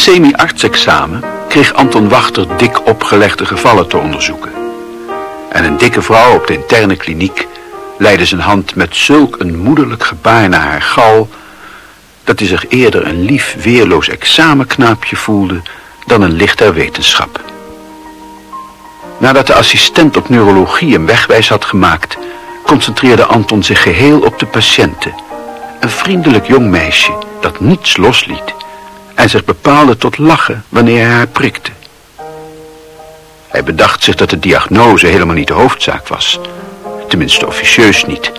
semi-artsexamen kreeg Anton Wachter dik opgelegde gevallen te onderzoeken. En een dikke vrouw op de interne kliniek leidde zijn hand met zulk een moederlijk gebaar naar haar gal... dat hij zich eerder een lief, weerloos examenknaapje voelde dan een licht der wetenschap. Nadat de assistent op neurologie hem wegwijs had gemaakt... concentreerde Anton zich geheel op de patiënten. Een vriendelijk jong meisje dat niets losliet... en zich bepaalde tot lachen wanneer hij haar prikte. Hij bedacht zich dat de diagnose helemaal niet de hoofdzaak was. Tenminste officieus niet.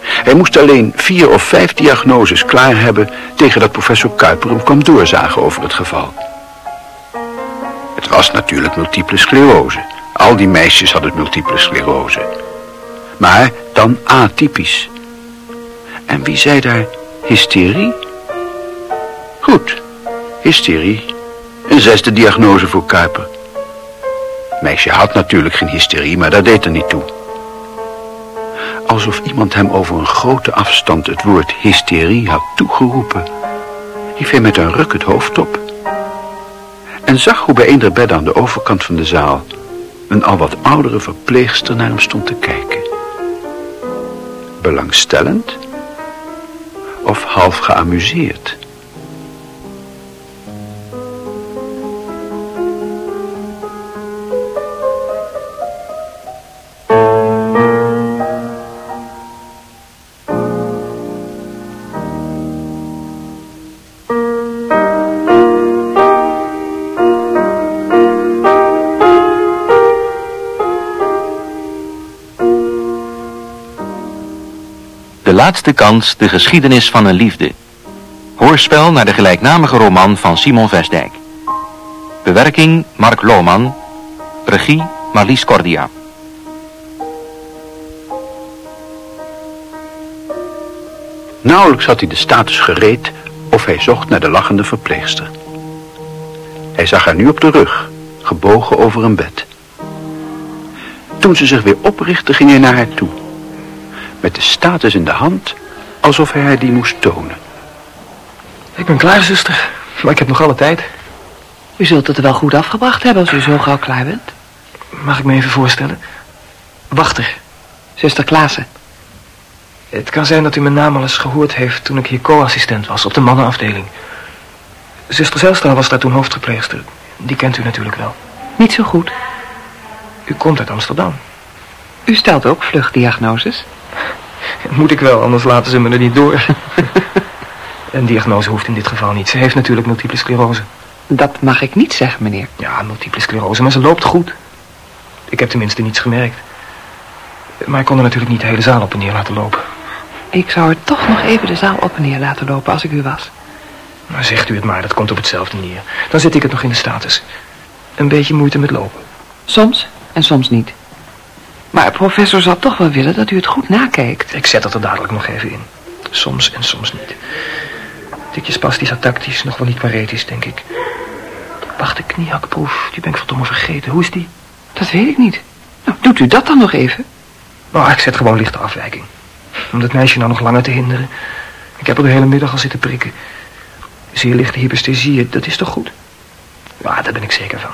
Hij moest alleen vier of vijf diagnoses klaar hebben... tegen dat professor Kuiper hem kwam doorzagen over het geval. Het was natuurlijk multiple sclerose... Al die meisjes hadden multiple sclerose. Maar dan atypisch. En wie zei daar hysterie? Goed, hysterie. Een zesde diagnose voor Kuiper. Meisje had natuurlijk geen hysterie, maar dat deed er niet toe. Alsof iemand hem over een grote afstand het woord hysterie had toegeroepen... hief hij met een ruk het hoofd op... en zag hoe bij een der bedden aan de overkant van de zaal een al wat oudere verpleegster naar hem stond te kijken. Belangstellend of half geamuseerd. Laatste kans de geschiedenis van een liefde. Hoorspel naar de gelijknamige roman van Simon Vestdijk. Bewerking Mark Lohman. Regie Marlies Cordia. Nauwelijks had hij de status gereed of hij zocht naar de lachende verpleegster. Hij zag haar nu op de rug, gebogen over een bed. Toen ze zich weer oprichtte, ging hij naar haar toe met de status in de hand, alsof hij haar die moest tonen. Ik ben klaar, zuster, maar ik heb nog alle tijd. U zult het er wel goed afgebracht hebben als u zo gauw klaar bent. Mag ik me even voorstellen? Wachter. Zuster Klaassen. Het kan zijn dat u mijn naam al eens gehoord heeft toen ik hier co-assistent was op de mannenafdeling. Zuster Zelstra was daar toen hoofdverpleegster. Die kent u natuurlijk wel. Niet zo goed. U komt uit Amsterdam. U stelt ook vluchtdiagnoses? Moet ik wel, anders laten ze me er niet door. Een diagnose hoeft in dit geval niet. Ze heeft natuurlijk multiple sclerose. Dat mag ik niet zeggen, meneer. Ja, multiple sclerose, maar ze loopt goed. Ik heb tenminste niets gemerkt. Maar ik kon er natuurlijk niet de hele zaal op en neer laten lopen. Ik zou er toch nog even de zaal op en neer laten lopen als ik u was. Maar zegt u het maar, dat komt op hetzelfde neer. Dan zit ik het nog in de status. Een beetje moeite met lopen. Soms en soms niet. Maar professor zal toch wel willen dat u het goed nakijkt. Ik zet het er dadelijk nog even in. Soms en soms niet. Tikje spastisch tactisch, nog wel niet paretisch, denk ik. Wacht, de kniehakproef, die ben ik verdomme vergeten. Hoe is die? Dat weet ik niet. Nou, doet u dat dan nog even? Nou, ik zet gewoon lichte afwijking. Om dat meisje nou nog langer te hinderen. Ik heb er de hele middag al zitten prikken. Zeer lichte hypoesthesie, dat is toch goed? Ja, daar ben ik zeker van.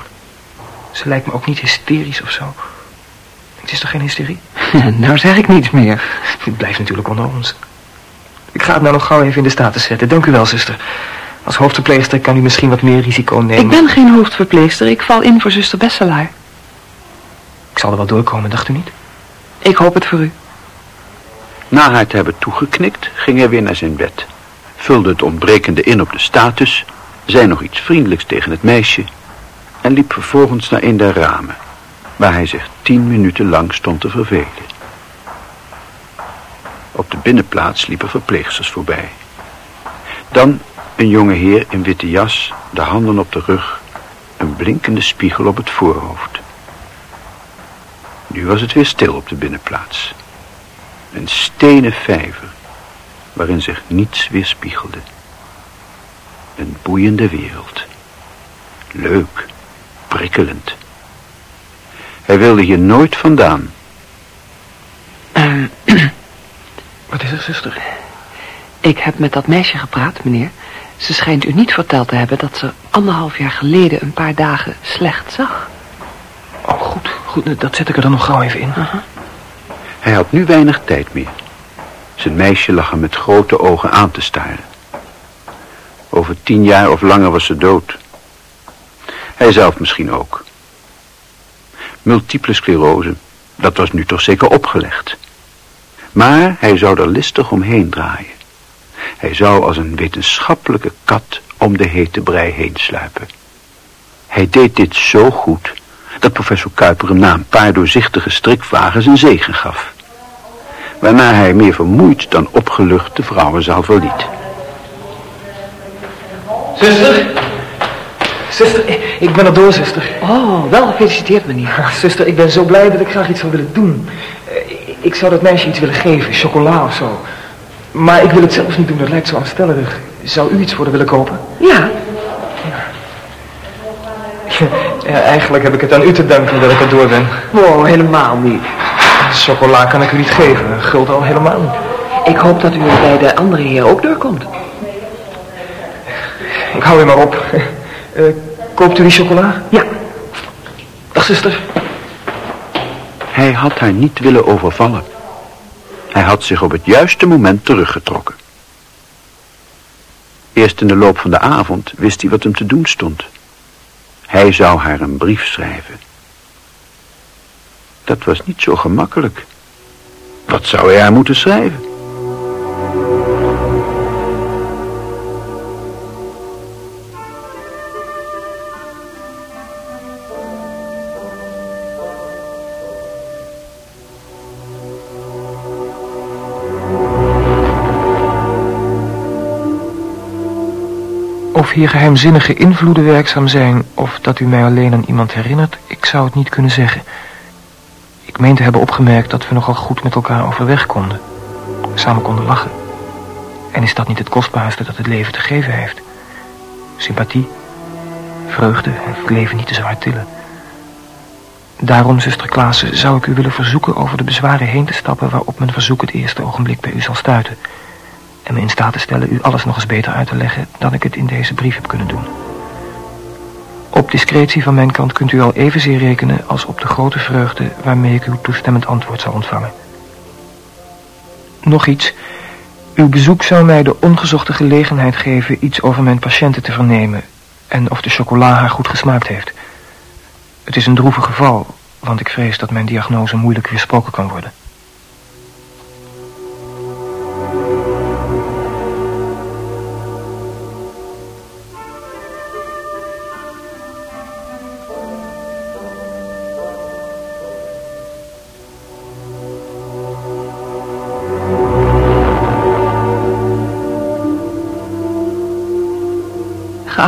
Ze lijkt me ook niet hysterisch of zo. Het is toch geen hysterie? nou zeg ik niets meer. Het blijft natuurlijk onder ons. Ik ga het nou nog gauw even in de status zetten. Dank u wel, zuster. Als hoofdverpleegster kan u misschien wat meer risico nemen. Ik ben geen hoofdverpleegster. Ik val in voor zuster Besselaar. Ik zal er wel doorkomen, dacht u niet? Ik hoop het voor u. Na haar te hebben toegeknikt, ging hij weer naar zijn bed. Vulde het ontbrekende in op de status, zei nog iets vriendelijks tegen het meisje... en liep vervolgens naar een der ramen waar hij zich tien minuten lang stond te vervelen. Op de binnenplaats liepen verpleegsters voorbij. Dan een jonge heer in witte jas, de handen op de rug, een blinkende spiegel op het voorhoofd. Nu was het weer stil op de binnenplaats. Een stenen vijver, waarin zich niets weerspiegelde. Een boeiende wereld. Leuk, prikkelend. Hij wilde hier nooit vandaan. Wat is er, zuster? Ik heb met dat meisje gepraat, meneer. Ze schijnt u niet verteld te hebben dat ze anderhalf jaar geleden een paar dagen slecht zag. Oh, goed, goed, dat zet ik er dan nog gauw even in. Hij had nu weinig tijd meer. Zijn meisje lag hem met grote ogen aan te staren. Over tien jaar of langer was ze dood. Hij zelf misschien ook. Multiple sclerose, dat was nu toch zeker opgelegd. Maar hij zou er listig omheen draaien. Hij zou als een wetenschappelijke kat om de hete brei heen sluipen. Hij deed dit zo goed dat professor Kuiper hem na een paar doorzichtige strikvragen zijn zegen gaf. Waarna hij meer vermoeid dan opgelucht de vrouwenzaal verliet. Zuster? Zuster, ik ben er door, zuster. Oh, wel gefeliciteerd, meneer. Ah, Zuster, ik ben zo blij dat ik graag iets zou willen doen. Eh, Ik zou dat meisje iets willen geven, chocola of zo. Maar ik wil het zelf niet doen, dat lijkt zo aanstellerig. Zou u iets voor haar willen kopen? Ja, Ja, eigenlijk heb ik het aan u te danken dat ik er door ben. wow, helemaal niet. Chocola kan ik u niet geven, guld al helemaal niet. Ik hoop dat u bij de andere heer ook doorkomt. Ik hou u maar op. Eh, koopt u die chocola? Ja, Dag, zuster. Hij had haar niet willen overvallen. Hij had zich op het juiste moment teruggetrokken. Eerst in de loop van de avond wist hij wat hem te doen stond. Hij zou haar een brief schrijven. Dat was niet zo gemakkelijk. Wat zou hij haar moeten schrijven? Of hier geheimzinnige invloeden werkzaam zijn... of dat u mij alleen aan iemand herinnert... ik zou het niet kunnen zeggen. Ik meen te hebben opgemerkt dat we nogal goed met elkaar overweg konden. Samen konden lachen. En is dat niet het kostbaarste dat het leven te geven heeft? Sympathie, vreugde en het leven niet te zwaar tillen. Daarom, zuster Klaassen, zou ik u willen verzoeken over de bezwaren heen te stappen... waarop mijn verzoek het eerste ogenblik bij u zal stuiten en me in staat te stellen u alles nog eens beter uit te leggen dan ik het in deze brief heb kunnen doen. Op discretie van mijn kant kunt u al evenzeer rekenen als op de grote vreugde waarmee ik uw toestemmend antwoord zal ontvangen. Nog iets. Uw bezoek zou mij de ongezochte gelegenheid geven iets over mijn patiënten te vernemen en of de chocola haar goed gesmaakt heeft. Het is een droevig geval, want ik vrees dat mijn diagnose moeilijk weersproken kan worden.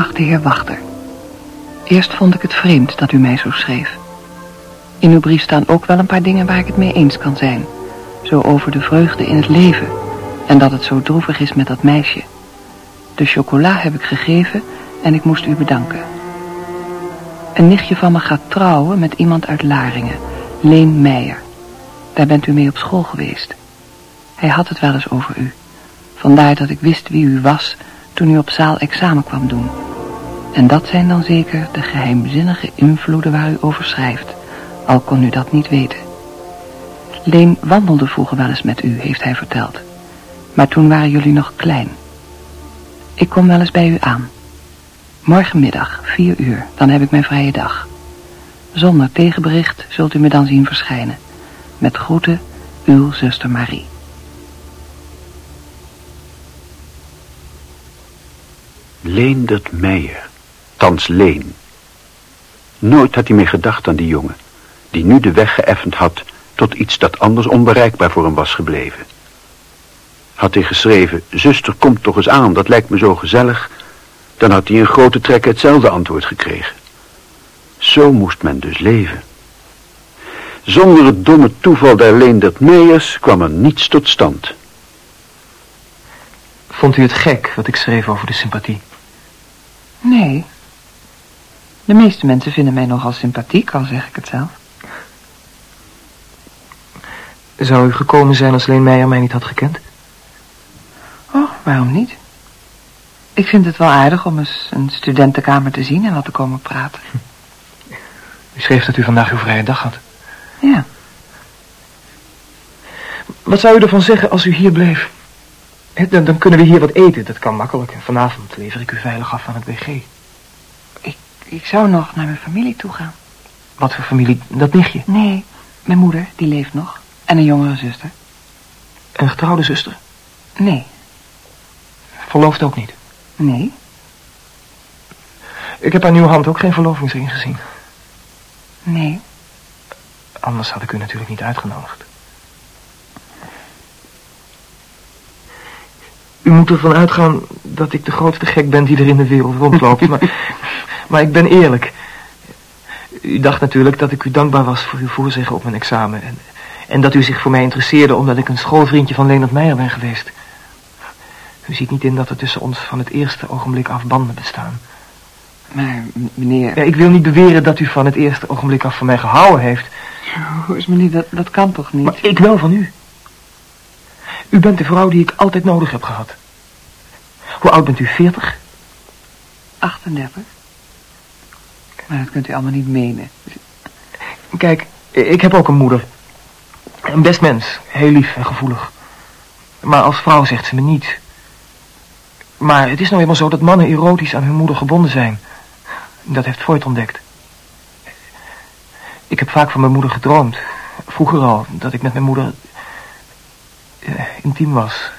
Geachte heer Wachter. Eerst vond ik het vreemd dat u mij zo schreef. In uw brief staan ook wel een paar dingen waar ik het mee eens kan zijn. Zo over de vreugde in het leven en dat het zo droevig is met dat meisje. De chocola heb ik gegeven en ik moest u bedanken. Een nichtje van me gaat trouwen met iemand uit Laringen, Leen Meijer. Daar bent u mee op school geweest. Hij had het wel eens over u. Vandaar dat ik wist wie u was toen u op zaal examen kwam doen. En dat zijn dan zeker de geheimzinnige invloeden waar u over schrijft, al kon u dat niet weten. Leen wandelde vroeger wel eens met u, heeft hij verteld. Maar toen waren jullie nog klein. Ik kom wel eens bij u aan. Morgenmiddag, vier uur, dan heb ik mijn vrije dag. Zonder tegenbericht zult u me dan zien verschijnen. Met groeten, uw zuster Marie. Leendert Meijer, thans Leen. Nooit had hij meer gedacht aan die jongen, die nu de weg geëffend had tot iets dat anders onbereikbaar voor hem was gebleven. Had hij geschreven, zuster, kom toch eens aan, dat lijkt me zo gezellig, dan had hij in grote trekken hetzelfde antwoord gekregen. Zo moest men dus leven. Zonder het domme toeval der Leendert Meijers kwam er niets tot stand. Vond u het gek wat ik schreef over de sympathie? Nee. De meeste mensen vinden mij nogal sympathiek, al zeg ik het zelf. Zou u gekomen zijn als Leen Meijer mij niet had gekend? Oh, waarom niet? Ik vind het wel aardig om eens een studentenkamer te zien en wat te komen praten. U schreef dat u vandaag uw vrije dag had. Ja. Wat zou u ervan zeggen als u hier bleef? Dan, dan kunnen we hier wat eten, dat kan makkelijk. En vanavond lever ik u veilig af aan het WG. Ik, zou nog naar mijn familie toe gaan. Wat voor familie? Dat nichtje. Nee, mijn moeder, die leeft nog. En een jongere zuster. Een getrouwde zuster. Nee, Verloofd ook niet. nee. Ik heb aan uw hand ook geen verlovingsring gezien. Nee. Anders had ik u natuurlijk niet uitgenodigd. U moet ervan uitgaan dat ik de grootste gek ben die er in de wereld rondloopt. maar, maar ik ben eerlijk. U dacht natuurlijk dat ik u dankbaar was voor uw voorzeggen op mijn examen. En, en dat u zich voor mij interesseerde omdat ik een schoolvriendje van Leonard Meijer ben geweest. U ziet niet in dat er tussen ons van het eerste ogenblik af banden bestaan. Maar meneer... Ja, ik wil niet beweren dat u van het eerste ogenblik af van mij gehouden heeft. Hoe is meneer, dat, dat kan toch niet? Maar ik wel van u. U bent de vrouw die ik altijd nodig heb gehad. Hoe oud bent u? 40? 38? Maar dat kunt u allemaal niet menen. Kijk, ik heb ook een moeder. Een best mens. Heel lief en gevoelig. Maar als vrouw zegt ze me niets. Maar het is nou eenmaal zo dat mannen erotisch aan hun moeder gebonden zijn. Dat heeft Freud ontdekt. Ik heb vaak van mijn moeder gedroomd. Vroeger al, dat ik met mijn moeder eh, intiem was.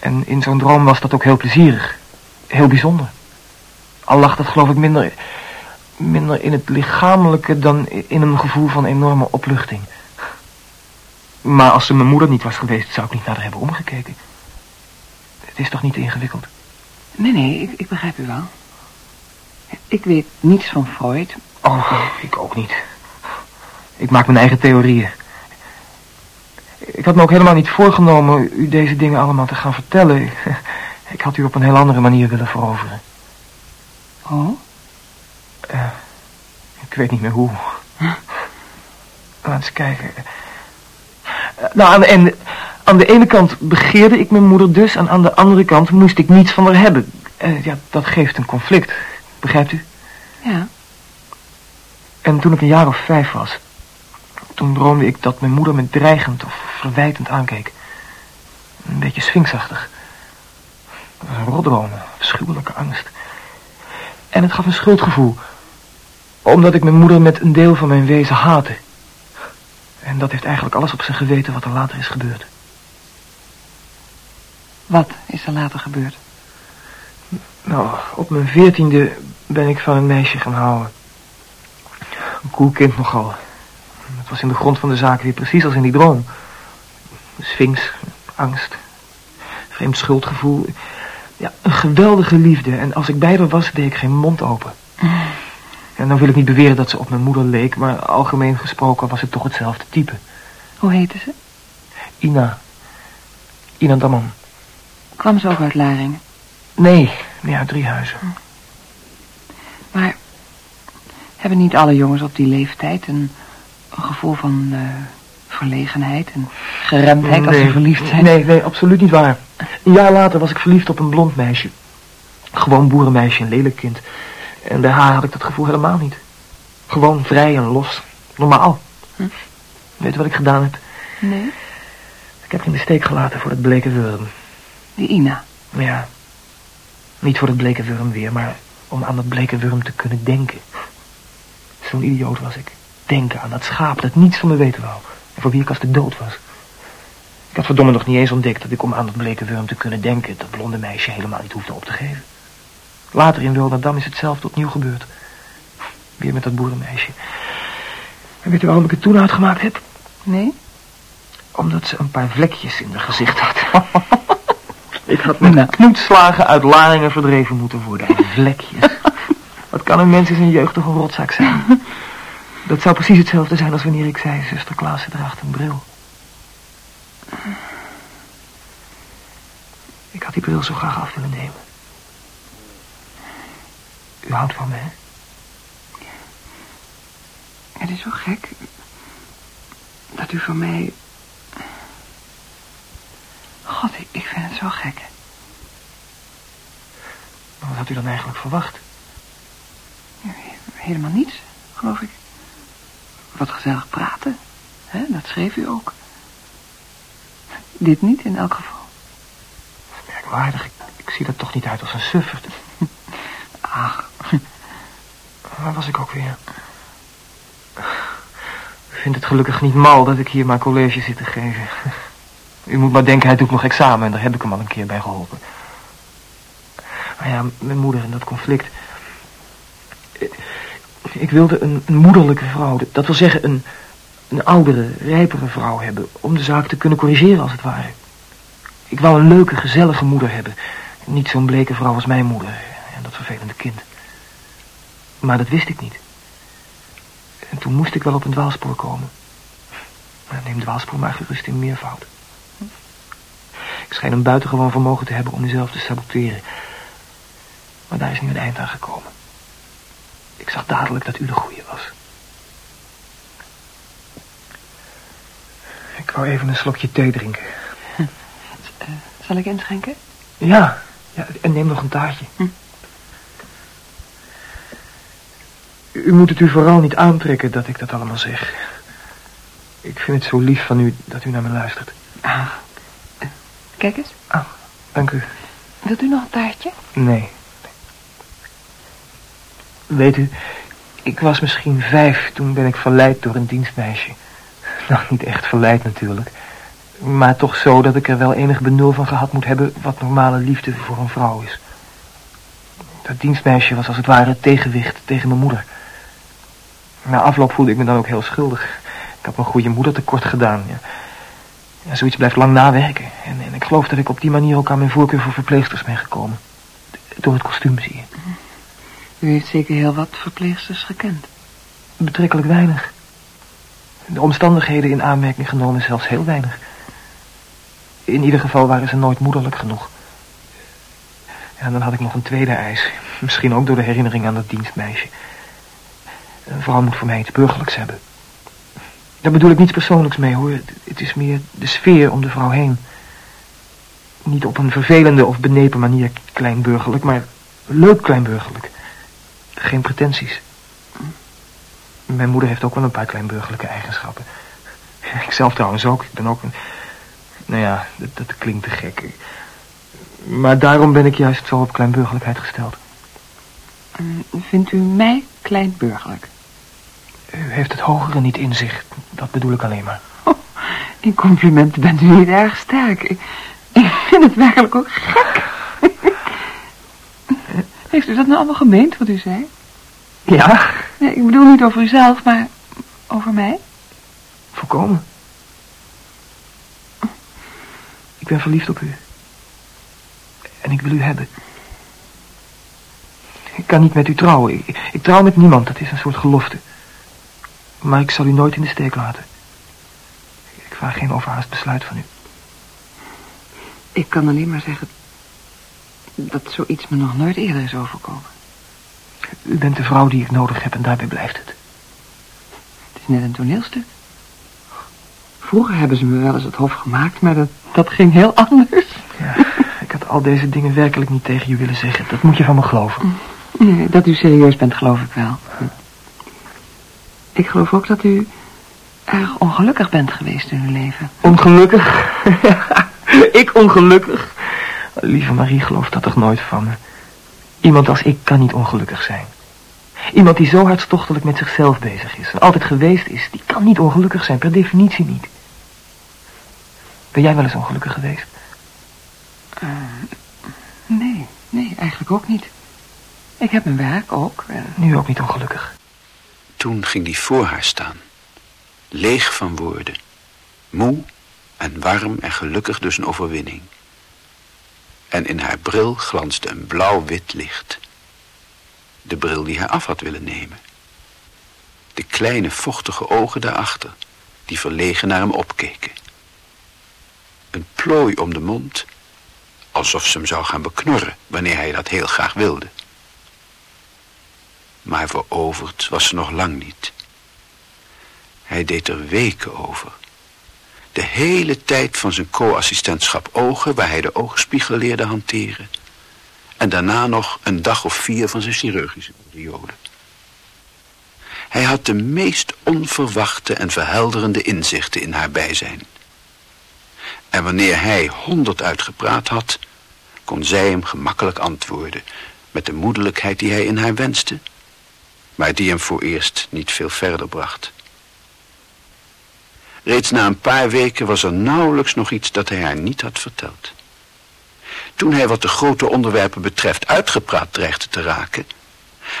En in zo'n droom was dat ook heel plezierig. Heel bijzonder. Al lag dat geloof ik minder, minder in het lichamelijke dan in een gevoel van enorme opluchting. Maar als ze mijn moeder niet was geweest, zou ik niet naar haar hebben omgekeken. Het is toch niet ingewikkeld? Nee, nee, ik, ik begrijp u wel. Ik weet niets van Freud. Oh, ik ook niet. Ik maak mijn eigen theorieën. Ik had me ook helemaal niet voorgenomen u deze dingen allemaal te gaan vertellen. Ik had u op een heel andere manier willen veroveren. Oh? Eh, ik weet niet meer hoe. Laat eens kijken. Eh, Nou, aan de, ene, aan de ene kant begeerde ik mijn moeder dus... en aan de andere kant moest ik niets van haar hebben. Eh, ja, dat geeft een conflict. Begrijpt u? Ja. En toen ik een jaar of vijf was... toen droomde ik dat mijn moeder me dreigend of verwijtend aankeek. Een beetje sphinxachtig. Dat was een rotdroom, een afschuwelijke angst. En het gaf een schuldgevoel. Omdat ik mijn moeder met een deel van mijn wezen haatte. En dat heeft eigenlijk alles op zijn geweten wat er later is gebeurd. Wat is er later gebeurd? Nou, op mijn veertiende ben ik van een meisje gaan houden. Een koel kind nogal. Het was in de grond van de zaak weer precies als in die droom. Sphinx, angst, vreemd schuldgevoel. Ja, een geweldige liefde. En als ik bij haar was, deed ik geen mond open. En dan wil ik niet beweren dat ze op mijn moeder leek, maar algemeen gesproken was het toch hetzelfde type. Hoe heette ze? Ina. Ina Damman. Kwam ze ook uit Laringen? Nee, nee, uit Driehuizen. Maar hebben niet alle jongens op die leeftijd een, een gevoel van eh, verlegenheid en geremdheid als ze verliefd zijn? Nee, nee, absoluut niet waar. Een jaar later was ik verliefd op een blond meisje. Gewoon boerenmeisje, een lelijk kind. En bij haar had ik dat gevoel helemaal niet. Gewoon vrij en los. Normaal. Hm. Weet je wat ik gedaan heb? Nee? Ik heb in de steek gelaten voor het bleke wurm. Die Ina. Ja. Niet voor het bleke wurm weer, maar om aan dat bleke wurm te kunnen denken. Zo'n idioot was ik. Denken aan dat schaap dat niets van me weten wou. En voor wie ik als de dood was. Ik had verdomme nog niet eens ontdekt dat ik om aan dat bleke wurm te kunnen denken... dat blonde meisje helemaal niet hoefde op te geven. Later in Wilderdam is hetzelfde opnieuw gebeurd. Weer met dat boerenmeisje. En weet u waarom ik het toen uitgemaakt heb? Nee? Omdat ze een paar vlekjes in haar gezicht had. ik had met Nou. knoetslagen uit Laringen verdreven moeten worden. Vlekjes. Wat kan een mens in zijn jeugd toch een rotzak zijn? Dat zou precies hetzelfde zijn als wanneer ik zei... zuster Klaassen draagt een bril. Ik had die bril zo graag af willen nemen. U houdt van me, hè? Het is zo gek dat u voor mij... God, ik, ik vind het zo gek. Wat had u dan eigenlijk verwacht? Helemaal niets, geloof ik. Wat gezellig praten. Hè? Dat schreef u ook. Dit niet in elk geval. Merkwaardig, ik, ik zie er toch niet uit als een suffert. Ach, Waar was ik ook weer? U vindt het gelukkig niet mal dat ik hier maar college zit te geven. U moet maar denken, hij doet nog examen en daar heb ik hem al een keer bij geholpen. Maar ja, mijn moeder en dat conflict. Ik wilde een, een moederlijke vrouw, dat wil zeggen een, een oudere, rijpere vrouw hebben... om de zaak te kunnen corrigeren als het ware. Ik wou een leuke, gezellige moeder hebben. Niet zo'n bleke vrouw als mijn moeder vervelende kind. Maar dat wist ik niet. En toen moest ik wel op een dwaalspoor komen. Maar neem dwaalspoor maar gerust in meervoud. Ik schijn een buitengewoon vermogen te hebben om mezelf te saboteren. Maar daar is nu een eind aan gekomen. Ik zag dadelijk dat u de goeie was. Ik wou even een slokje thee drinken. eh, zal ik inschenken? Ja, ja en neem nog een taartje. Hm. U moet het u vooral niet aantrekken dat ik dat allemaal zeg. Ik vind het zo lief van u dat u naar me luistert. Ah, kijk eens. Ah, dank u. Wilt u nog een taartje? Nee. Weet u, ik was misschien vijf, toen ben ik verleid door een dienstmeisje. Nou, niet echt verleid natuurlijk. Maar toch zo dat ik er wel enig benul van gehad moet hebben... wat normale liefde voor een vrouw is. Dat dienstmeisje was als het ware het tegenwicht tegen mijn moeder. Na afloop voelde ik me dan ook heel schuldig. Ik had mijn goede moeder tekort gedaan. Ja. Ja, zoiets blijft lang nawerken. En, en ik geloof dat ik op die manier ook aan mijn voorkeur voor verpleegsters ben gekomen. Door het kostuum, zie je. U heeft zeker heel wat verpleegsters gekend. Betrekkelijk weinig. De omstandigheden in aanmerking genomen zelfs heel weinig. In ieder geval waren ze nooit moederlijk genoeg. En dan had ik nog een tweede eis. Misschien ook door de herinnering aan dat dienstmeisje. Een vrouw moet voor mij iets burgerlijks hebben. Daar bedoel ik niets persoonlijks mee, hoor. Het- is meer de sfeer om de vrouw heen. Niet op een vervelende of benepen manier kleinburgerlijk, maar leuk kleinburgerlijk. Geen pretenties. Mijn moeder heeft ook wel een paar kleinburgerlijke eigenschappen. Ik zelf trouwens ook. Ik ben ook een... Nou ja, dat, dat klinkt te gek. Maar daarom ben ik juist zo op kleinburgerlijkheid gesteld. Vindt u mij kleinburgerlijk? U heeft het hogere niet in zich. Dat bedoel ik alleen maar. In complimenten bent u niet erg sterk. Ik, ik vind het werkelijk ook gek. Heeft u dat nou allemaal gemeend, wat u zei? Ja, Nee, ik bedoel niet over uzelf, maar over mij. volkomen. Ik ben verliefd op u. En ik wil u hebben. Ik kan niet met u trouwen. Ik, ik trouw met niemand. Dat is een soort gelofte. Maar ik zal u nooit in de steek laten. Ik vraag geen overhaast besluit van u. Ik kan alleen maar zeggen dat zoiets me nog nooit eerder is overkomen. U bent de vrouw die ik nodig heb en daarbij blijft het. Het is net een toneelstuk. Vroeger hebben ze me wel eens het hof gemaakt, maar dat, dat ging heel anders. Ja, ik had al deze dingen werkelijk niet tegen u willen zeggen. Dat moet je van me geloven. Nee, dat u serieus bent, geloof ik wel. Ik geloof ook dat u erg ongelukkig bent geweest in uw leven. Ongelukkig? ik ongelukkig? Lieve Marie gelooft dat toch nooit van me. Iemand als ik kan niet ongelukkig zijn. Iemand die zo hartstochtelijk met zichzelf bezig is en altijd geweest is, die kan niet ongelukkig zijn, per definitie niet. Ben jij wel eens ongelukkig geweest? Eh, nee, nee, eigenlijk ook niet. Ik heb mijn werk ook. eh, Nu ook niet ongelukkig. Toen ging hij voor haar staan, leeg van woorden, moe en warm en gelukkig dus een overwinning. En in haar bril glansde een blauw-wit licht. De bril die hij af had willen nemen. De kleine vochtige ogen daarachter, die verlegen naar hem opkeken. Een plooi om de mond, alsof ze hem zou gaan beknorren wanneer hij dat heel graag wilde. Maar veroverd was ze nog lang niet. Hij deed er weken over. De hele tijd van zijn co-assistentschap ogen, waar hij de oogspiegel leerde hanteren. En daarna nog een dag of vier van zijn chirurgische periode. Hij had de meest onverwachte en verhelderende inzichten in haar bijzijn. En wanneer hij honderd uitgepraat had, kon zij hem gemakkelijk antwoorden, met de moedelijkheid die hij in haar wenste, maar die hem voor eerst niet veel verder bracht. Reeds na een paar weken was er nauwelijks nog iets dat hij haar niet had verteld. Toen hij wat de grote onderwerpen betreft uitgepraat dreigde te raken,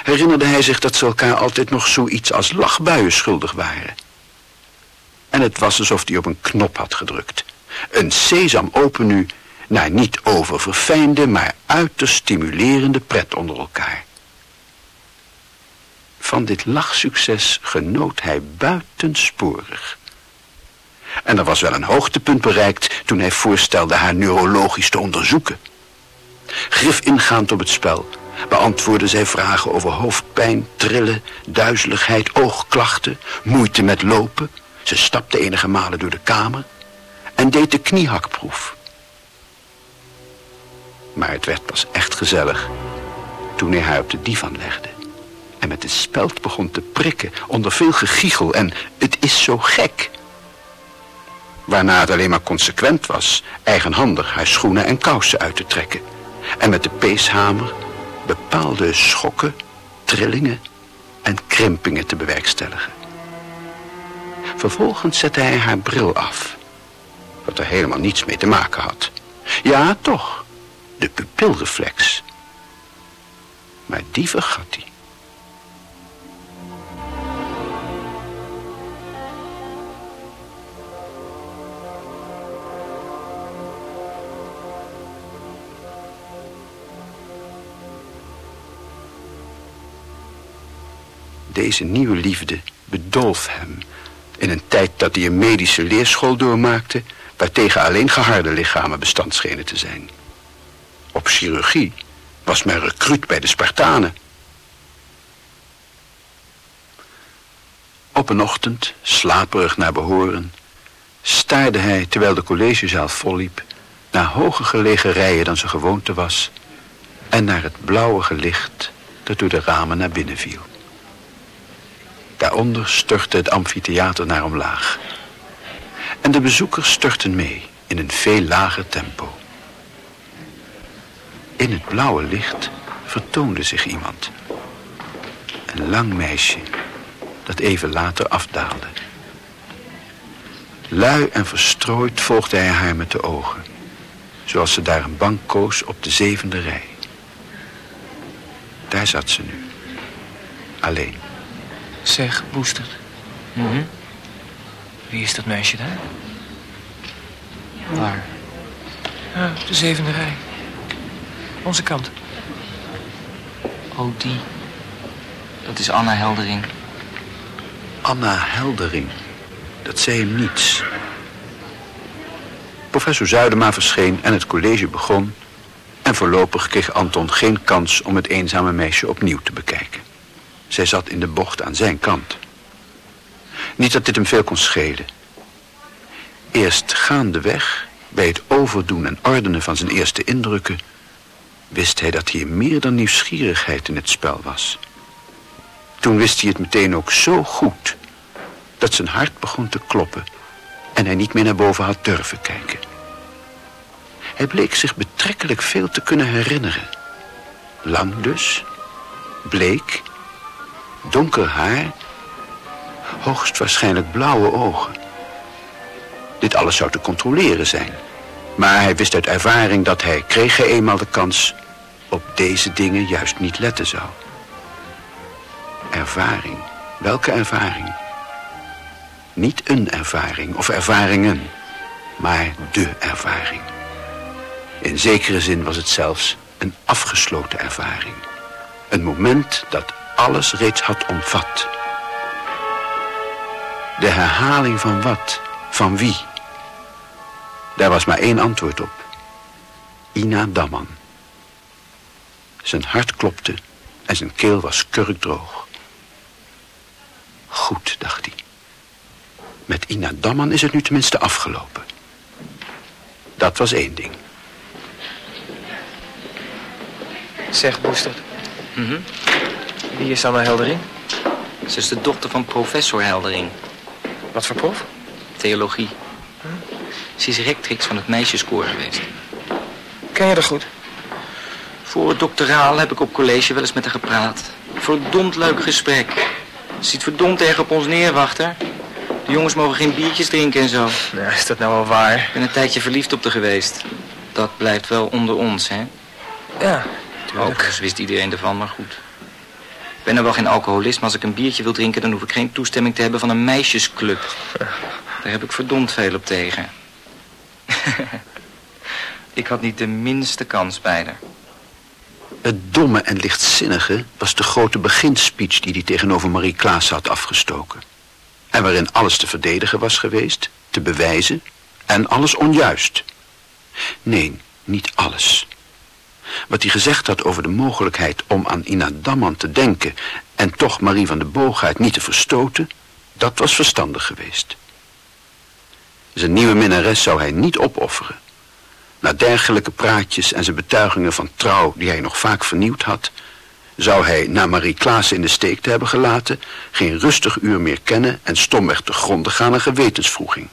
herinnerde hij zich dat ze elkaar altijd nog zoiets als lachbuien schuldig waren. En het was alsof hij op een knop had gedrukt. Een sesam open nu naar niet oververfijnde, maar uiterst stimulerende pret onder elkaar. Van dit lachsucces genoot hij buitensporig. En er was wel een hoogtepunt bereikt toen hij voorstelde haar neurologisch te onderzoeken. Grif ingaand op het spel beantwoordde zij vragen over hoofdpijn, trillen, duizeligheid, oogklachten, moeite met lopen. Ze stapte enige malen door de kamer en deed de kniehakproef. Maar het werd pas echt gezellig toen hij haar op de divan legde en met de speld begon te prikken onder veel gegiegel en het is zo gek. Waarna het alleen maar consequent was eigenhandig haar schoenen en kousen uit te trekken en met de peeshamer bepaalde schokken, trillingen en krimpingen te bewerkstelligen. Vervolgens zette hij haar bril af, wat er helemaal niets mee te maken had. Ja, toch, de pupilreflex. Maar die vergat hij. Deze nieuwe liefde bedolf hem in een tijd dat hij een medische leerschool doormaakte waartegen alleen geharde lichamen bestand schenen te zijn. Op chirurgie was men recruut bij de Spartanen. Op een ochtend, slaperig naar behoren, staarde hij, terwijl de collegezaal volliep, naar hoger gelegen rijen dan zijn gewoonte was en naar het blauwe licht dat door de ramen naar binnen viel. Daaronder stortte het amfitheater naar omlaag. En de bezoekers stortten mee in een veel lager tempo. In het blauwe licht vertoonde zich iemand. Een lang meisje dat even later afdaalde. Lui en verstrooid volgde hij haar met de ogen. Zoals ze daar een bank koos op de zevende rij. Daar zat ze nu. Alleen. Zeg, Boester. Mhm. Wie is dat meisje daar? Waar? Ja, de zevende rij. Onze kant. Oh, die. Dat is Anna Heldering. Anna Heldering. Dat zei hem niets. Professor Zuidema verscheen en het college begon... en voorlopig kreeg Anton geen kans om het eenzame meisje opnieuw te bekijken. Zij zat in de bocht aan zijn kant. Niet dat dit hem veel kon schelen. Eerst gaandeweg, bij het overdoen en ordenen van zijn eerste indrukken... wist hij dat hier meer dan nieuwsgierigheid in het spel was. Toen wist hij het meteen ook zo goed... dat zijn hart begon te kloppen... en hij niet meer naar boven had durven kijken. Hij bleek zich betrekkelijk veel te kunnen herinneren. Lang dus, bleek donker haar, hoogstwaarschijnlijk blauwe ogen. Dit alles zou te controleren zijn. Maar hij wist uit ervaring dat hij, kreeg hij eenmaal de kans, op deze dingen juist niet letten zou. Ervaring. Welke ervaring? Niet een ervaring of ervaringen, maar de ervaring. In zekere zin was het zelfs een afgesloten ervaring. Een moment dat alles reeds had omvat. De herhaling van wat? Van wie? Daar was maar één antwoord op. Ina Damman. Zijn hart klopte en zijn keel was kurkdroog. Goed, dacht hij. Met Ina Damman is het nu tenminste afgelopen. Dat was één ding. Zeg, Boester, Mhm. Wie is Anna Heldering? Ze is de dochter van professor Heldering, Wat voor prof? theologie. Ze is rectrix van het meisjeskoor geweest. Ken je haar goed? Voor het doctoraal heb ik op college wel eens met haar gepraat. Verdomd leuk gesprek. Ze ziet verdomd erg op ons neer, wachter. De jongens mogen geen biertjes drinken en zo. Nou, is dat nou wel waar? Ik ben een tijdje verliefd op haar geweest. Dat blijft wel onder ons, hè? Ja, tuurlijk. Overigens wist iedereen ervan, maar goed. Ben er wel geen alcoholist, maar als ik een biertje wil drinken... dan hoef ik geen toestemming te hebben van een meisjesclub. Daar heb ik verdomd veel op tegen. ik had niet de minste kans bij. Het domme en lichtzinnige was de grote beginspeech die hij tegenover Marie Klaas had afgestoken. En waarin alles te verdedigen was geweest, te bewijzen en alles onjuist. Nee, niet alles. Wat hij gezegd had over de mogelijkheid om aan Ina Damman te denken en toch Marie van de Boogaard niet te verstoten, dat was verstandig geweest. Zijn nieuwe minnares zou hij niet opofferen. Na dergelijke praatjes en zijn betuigingen van trouw die hij nog vaak vernieuwd had, zou hij, na Marie Klaassen in de steek te hebben gelaten, geen rustig uur meer kennen en stomweg te gronden gaan aan.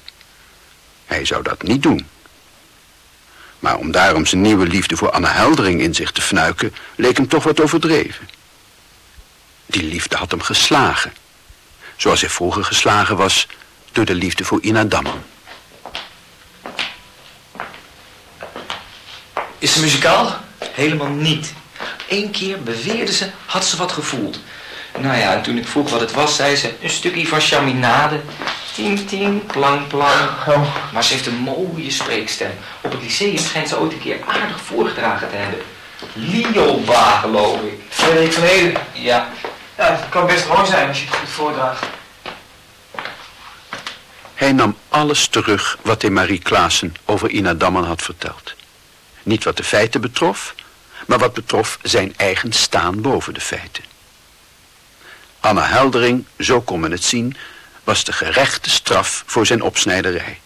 Hij zou dat niet doen. Maar om daarom zijn nieuwe liefde voor Anna Heldering in zich te fnuiken, leek hem toch wat overdreven. Die liefde had hem geslagen, zoals hij vroeger geslagen was door de liefde voor Ina Damman. Is ze muzikaal? Helemaal niet. Eén keer beweerde ze, had ze wat gevoeld. Nou ja, en toen ik vroeg wat het was, zei ze... een stukje van chaminade. Ting, ting, klang, klang. Maar ze heeft een mooie spreekstem. Op het lyceum schijnt ze ooit een keer aardig voorgedragen te hebben. Lioba, geloof ik. Frederik van Heden. Ja, Ja, het kan best mooi zijn als je het goed voordraagt. Hij nam alles terug wat hij Marie Klaassen over Ina Damman had verteld. Niet wat de feiten betrof, maar wat betrof zijn eigen staan boven de feiten. Anna Heldering, zo kon men het zien, was de gerechte straf voor zijn opsnijderij.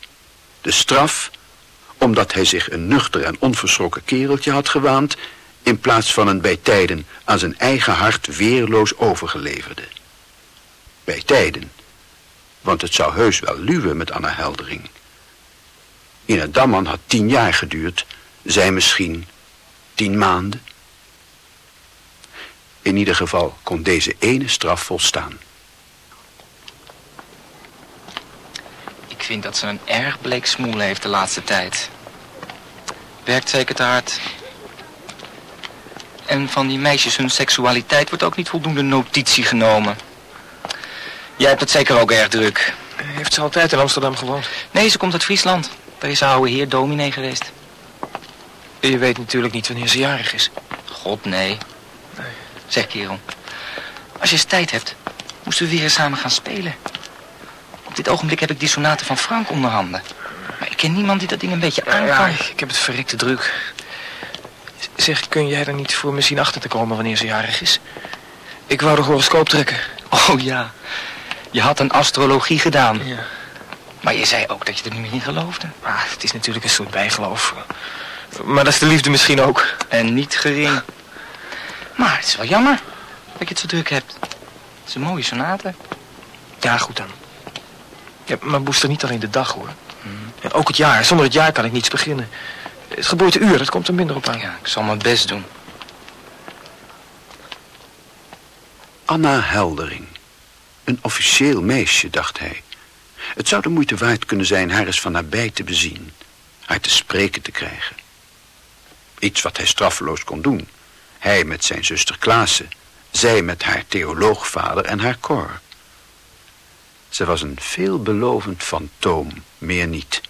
De straf omdat hij zich een nuchter en onverschrokken kereltje had gewaand... in plaats van een bij tijden aan zijn eigen hart weerloos overgeleverde. Bij tijden, want het zou heus wel luwen met Anna Heldering. In het Damman had tien jaar geduurd, zij misschien tien maanden. In ieder geval kon deze ene straf volstaan. ik vind dat ze een erg bleek smoel heeft de laatste tijd. Werkt zeker te hard. En van die meisjes hun seksualiteit wordt ook niet voldoende notitie genomen. Jij hebt het zeker ook erg druk. Heeft ze altijd in Amsterdam gewoond? Nee, ze komt uit Friesland. Daar is haar oude heer dominee geweest. Je weet natuurlijk niet wanneer ze jarig is. God, nee. Zeg, kerel. Als je eens tijd hebt, moesten we weer eens samen gaan spelen. Op dit ogenblik heb ik die sonate van Frank onder handen. Maar ik ken niemand die dat ding een beetje aan Ja, ik heb het verrekte druk. Zeg, kun jij er niet voor me zien achter te komen wanneer ze jarig is? Ik wou de horoscoop trekken. Oh ja, je had een astrologie gedaan. Ja. Maar je zei ook dat je er niet meer in geloofde. Ah, het is natuurlijk een soort bijgeloof. Maar dat is de liefde misschien ook. En niet gering. Maar het is wel jammer dat je het zo druk hebt. Het is een mooie sonate. Ja, goed dan. Ja, maar Boester niet alleen de dag, hoor. En ook het jaar. Zonder het jaar kan ik niets beginnen. Het geboorteuur, dat komt er minder op aan. Ja, ik zal mijn best doen. Anna Heldering. Een officieel meisje, dacht hij. Het zou de moeite waard kunnen zijn haar eens van nabij te bezien. Haar te spreken te krijgen. Iets wat hij straffeloos kon doen. Hij met zijn zuster Klaassen. Zij met haar theoloogvader en haar koor. Ze was een veelbelovend fantoom, meer niet.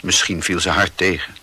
Misschien viel ze hard tegen.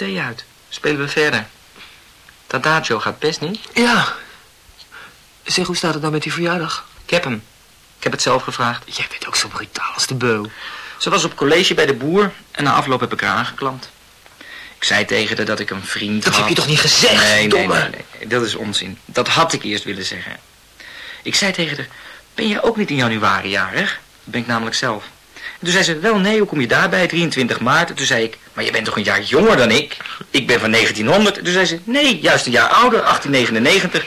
Thee uit. Spelen we verder. Tadagio gaat best niet. Ja. Zeg, hoe staat het nou met die verjaardag? Ik heb hem. Ik heb het zelf gevraagd. Jij bent ook zo brutaal als de beul. Ze was op college bij de boer en na afloop heb ik haar aangeklampt. Ik zei tegen haar dat ik een vriend Dat had. heb je toch niet gezegd, nee, nee, domme? nee, nee, dat is onzin. Dat had ik eerst willen zeggen. Ik zei tegen haar, ben jij ook niet in januari jarig? Dat ben ik namelijk zelf. En toen zei ze, wel nee, hoe kom je daarbij, 23 maart? En toen zei ik, maar je bent toch een jaar jonger dan ik? Ik ben van 1900. En toen zei ze, nee, juist een jaar ouder, 1899.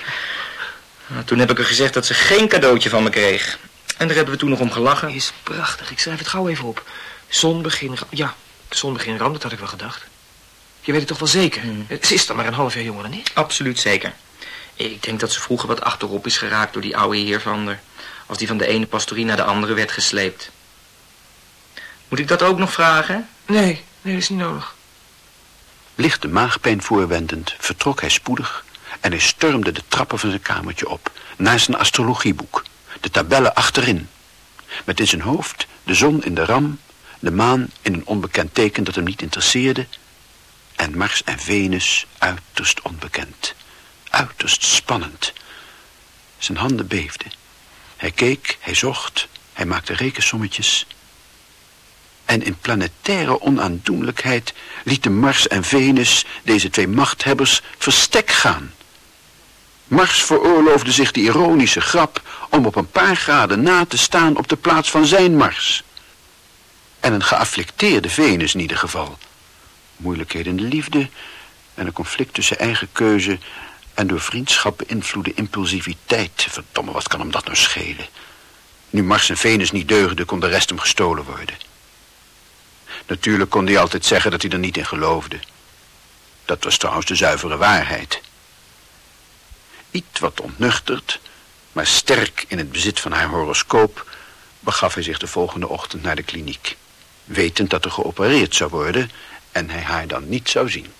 Nou, toen heb ik haar gezegd dat ze geen cadeautje van me kreeg. En daar hebben we toen nog om gelachen. Is prachtig. Ik schrijf het gauw even op. Zonbegin... Ja, zonbegin ram, dat had ik wel gedacht. Je weet het toch wel zeker? Hmm. Ze is dan maar een half jaar jonger dan ik. Absoluut zeker. Ik denk dat ze vroeger wat achterop is geraakt door die oude heer van der. Als die van de ene pastorie naar de andere werd gesleept. Moet ik dat ook nog vragen? Nee, nee, dat is niet nodig. Lichte maagpijn voorwendend vertrok hij spoedig en hij stormde de trappen van zijn kamertje op, naar zijn astrologieboek, de tabellen achterin. Met in zijn hoofd de zon in de ram, de maan in een onbekend teken dat hem niet interesseerde en Mars en Venus uiterst onbekend, uiterst spannend. Zijn handen beefden. Hij keek, hij zocht, hij maakte rekensommetjes en in planetaire onaandoenlijkheid lieten Mars en Venus, deze twee machthebbers, verstek gaan. Mars veroorloofde zich de ironische grap om op een paar graden na te staan op de plaats van zijn Mars. En een geafflicteerde Venus in ieder geval. Moeilijkheden in de liefde en een conflict tussen eigen keuze en door vriendschap beïnvloede impulsiviteit. Verdomme, wat kan hem dat nou schelen? Nu Mars en Venus niet deugden, kon de rest hem gestolen worden. Natuurlijk kon hij altijd zeggen dat hij er niet in geloofde. Dat was trouwens de zuivere waarheid. Iets wat ontnuchterd, maar sterk in het bezit van haar horoscoop, begaf hij zich de volgende ochtend naar de kliniek. Wetend dat er geopereerd zou worden en hij haar dan niet zou zien.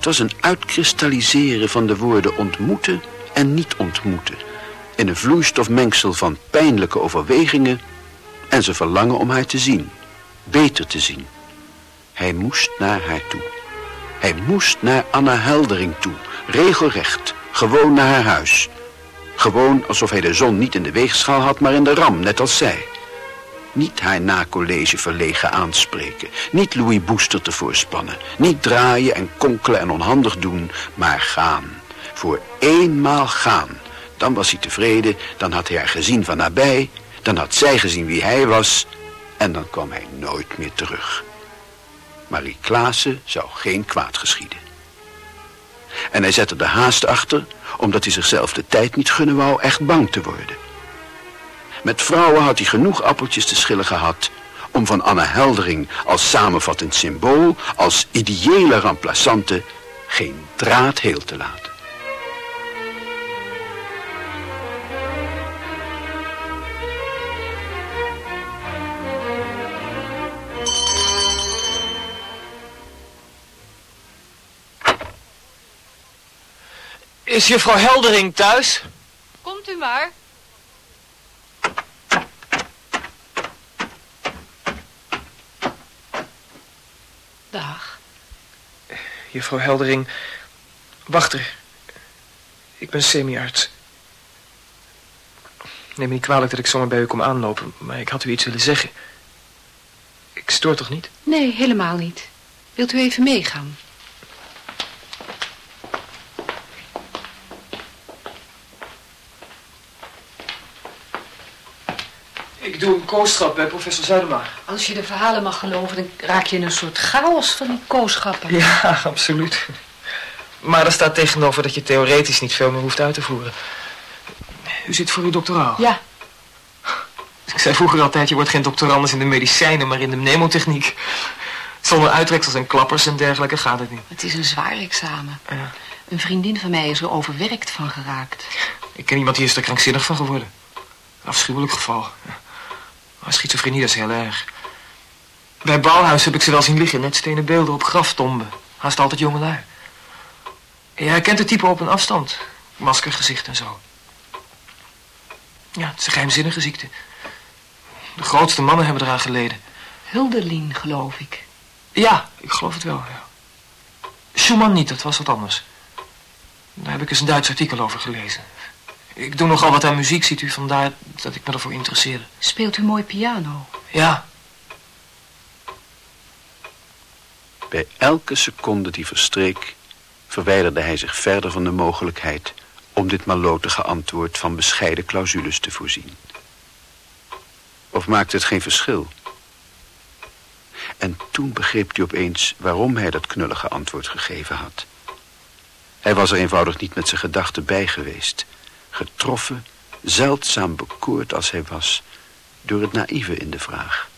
Het was een uitkristalliseren van de woorden ontmoeten en niet ontmoeten. In een vloeistofmengsel van pijnlijke overwegingen en zijn verlangen om haar te zien. Beter te zien. Hij moest naar haar toe. Hij moest naar Anna Heldering toe. Regelrecht. Gewoon naar haar huis. Gewoon alsof hij de zon niet in de weegschaal had, maar in de ram, net als zij. Niet haar na college verlegen aanspreken. Niet Louis Booster te voorspannen. Niet draaien en konkelen en onhandig doen, maar gaan. Voor eenmaal gaan. Dan was hij tevreden, dan had hij haar gezien van nabij. Dan had zij gezien wie hij was. En dan kwam hij nooit meer terug. Marie Klaassen zou geen kwaad geschieden. En hij zette er haast achter, omdat hij zichzelf de tijd niet gunnen wou echt bang te worden. Met vrouwen had hij genoeg appeltjes te schillen gehad om van Anne Heldering als samenvattend symbool, als ideële remplaçante, geen draad heel te laten. Is juffrouw Heldering thuis? Komt u maar. Dag. Juffrouw Heldering, wacht er. Ik ben semi-arts. Neem me niet kwalijk dat ik zomaar bij u kom aanlopen, maar ik had u iets willen zeggen. Ik stoor toch niet? Nee, helemaal niet. Wilt u even meegaan? Ik doe een kooschap bij professor Zuidema. Als je de verhalen mag geloven, dan raak je in een soort chaos van die kooschappen. Ja, absoluut. Maar er staat tegenover dat je theoretisch niet veel meer hoeft uit te voeren. U zit voor uw doctoraal. Ja. Ik zei vroeger altijd, je wordt geen doctorandus in de medicijnen, maar in de mnemotechniek. Zonder uittreksels en klappers en dergelijke gaat het niet. Het is een zwaar examen. Ja. Een vriendin van mij is er overwerkt van geraakt. Ik ken iemand die is er krankzinnig van geworden. Afschuwelijk geval. Ja. Maar schizofrenie, dat is heel erg. Bij Bouwhuis heb ik ze wel zien liggen, net stenen beelden op graftomben. Haast altijd jongelui. Ja, hij kent het type op een afstand. Maskergezicht en zo. Ja, het is een geheimzinnige ziekte. De grootste mannen hebben eraan geleden. Hulderlien, geloof ik. Ja, ik geloof het wel, ja. Schumann niet, dat was wat anders. Daar heb ik eens een Duits artikel over gelezen. Ik doe nogal wat aan muziek, ziet u, vandaar dat ik me ervoor interesseerde. Speelt u mooi piano? Ja, Bij elke seconde die verstreek, verwijderde hij zich verder van de mogelijkheid om dit malotige antwoord van bescheiden clausules te voorzien. Of maakte het geen verschil? En toen begreep hij opeens waarom hij dat knullige antwoord gegeven had. Hij was er eenvoudig niet met zijn gedachten bij geweest. Getroffen, zeldzaam bekoord als hij was, door het naïeve in de vraag.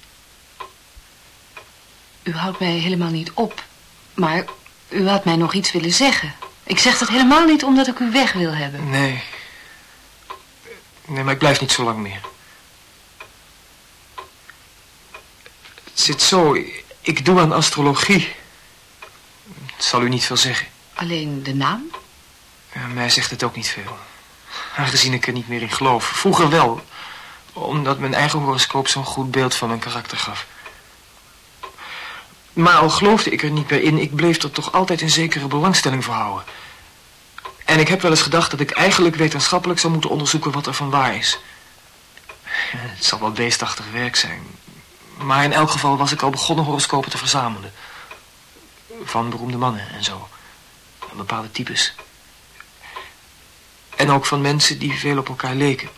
U houdt mij helemaal niet op. Maar u had mij nog iets willen zeggen. Ik zeg dat helemaal niet omdat ik u weg wil hebben. nee. Nee, maar ik blijf niet zo lang meer. Het zit zo, ik doe aan astrologie. Het zal u niet veel zeggen. Alleen de naam? Ja, mij zegt het ook niet veel. Aangezien ik er niet meer in geloof. Vroeger wel. Omdat mijn eigen horoscoop zo'n goed beeld van mijn karakter gaf. Maar al geloofde ik er niet meer in, ik bleef er toch altijd een zekere belangstelling voor houden. En ik heb wel eens gedacht dat ik eigenlijk wetenschappelijk zou moeten onderzoeken wat er van waar is. Het zal wel beestachtig werk zijn. Maar in elk geval was ik al begonnen horoscopen te verzamelen. Van beroemde mannen en zo. Van bepaalde types. En ook van mensen die veel op elkaar leken.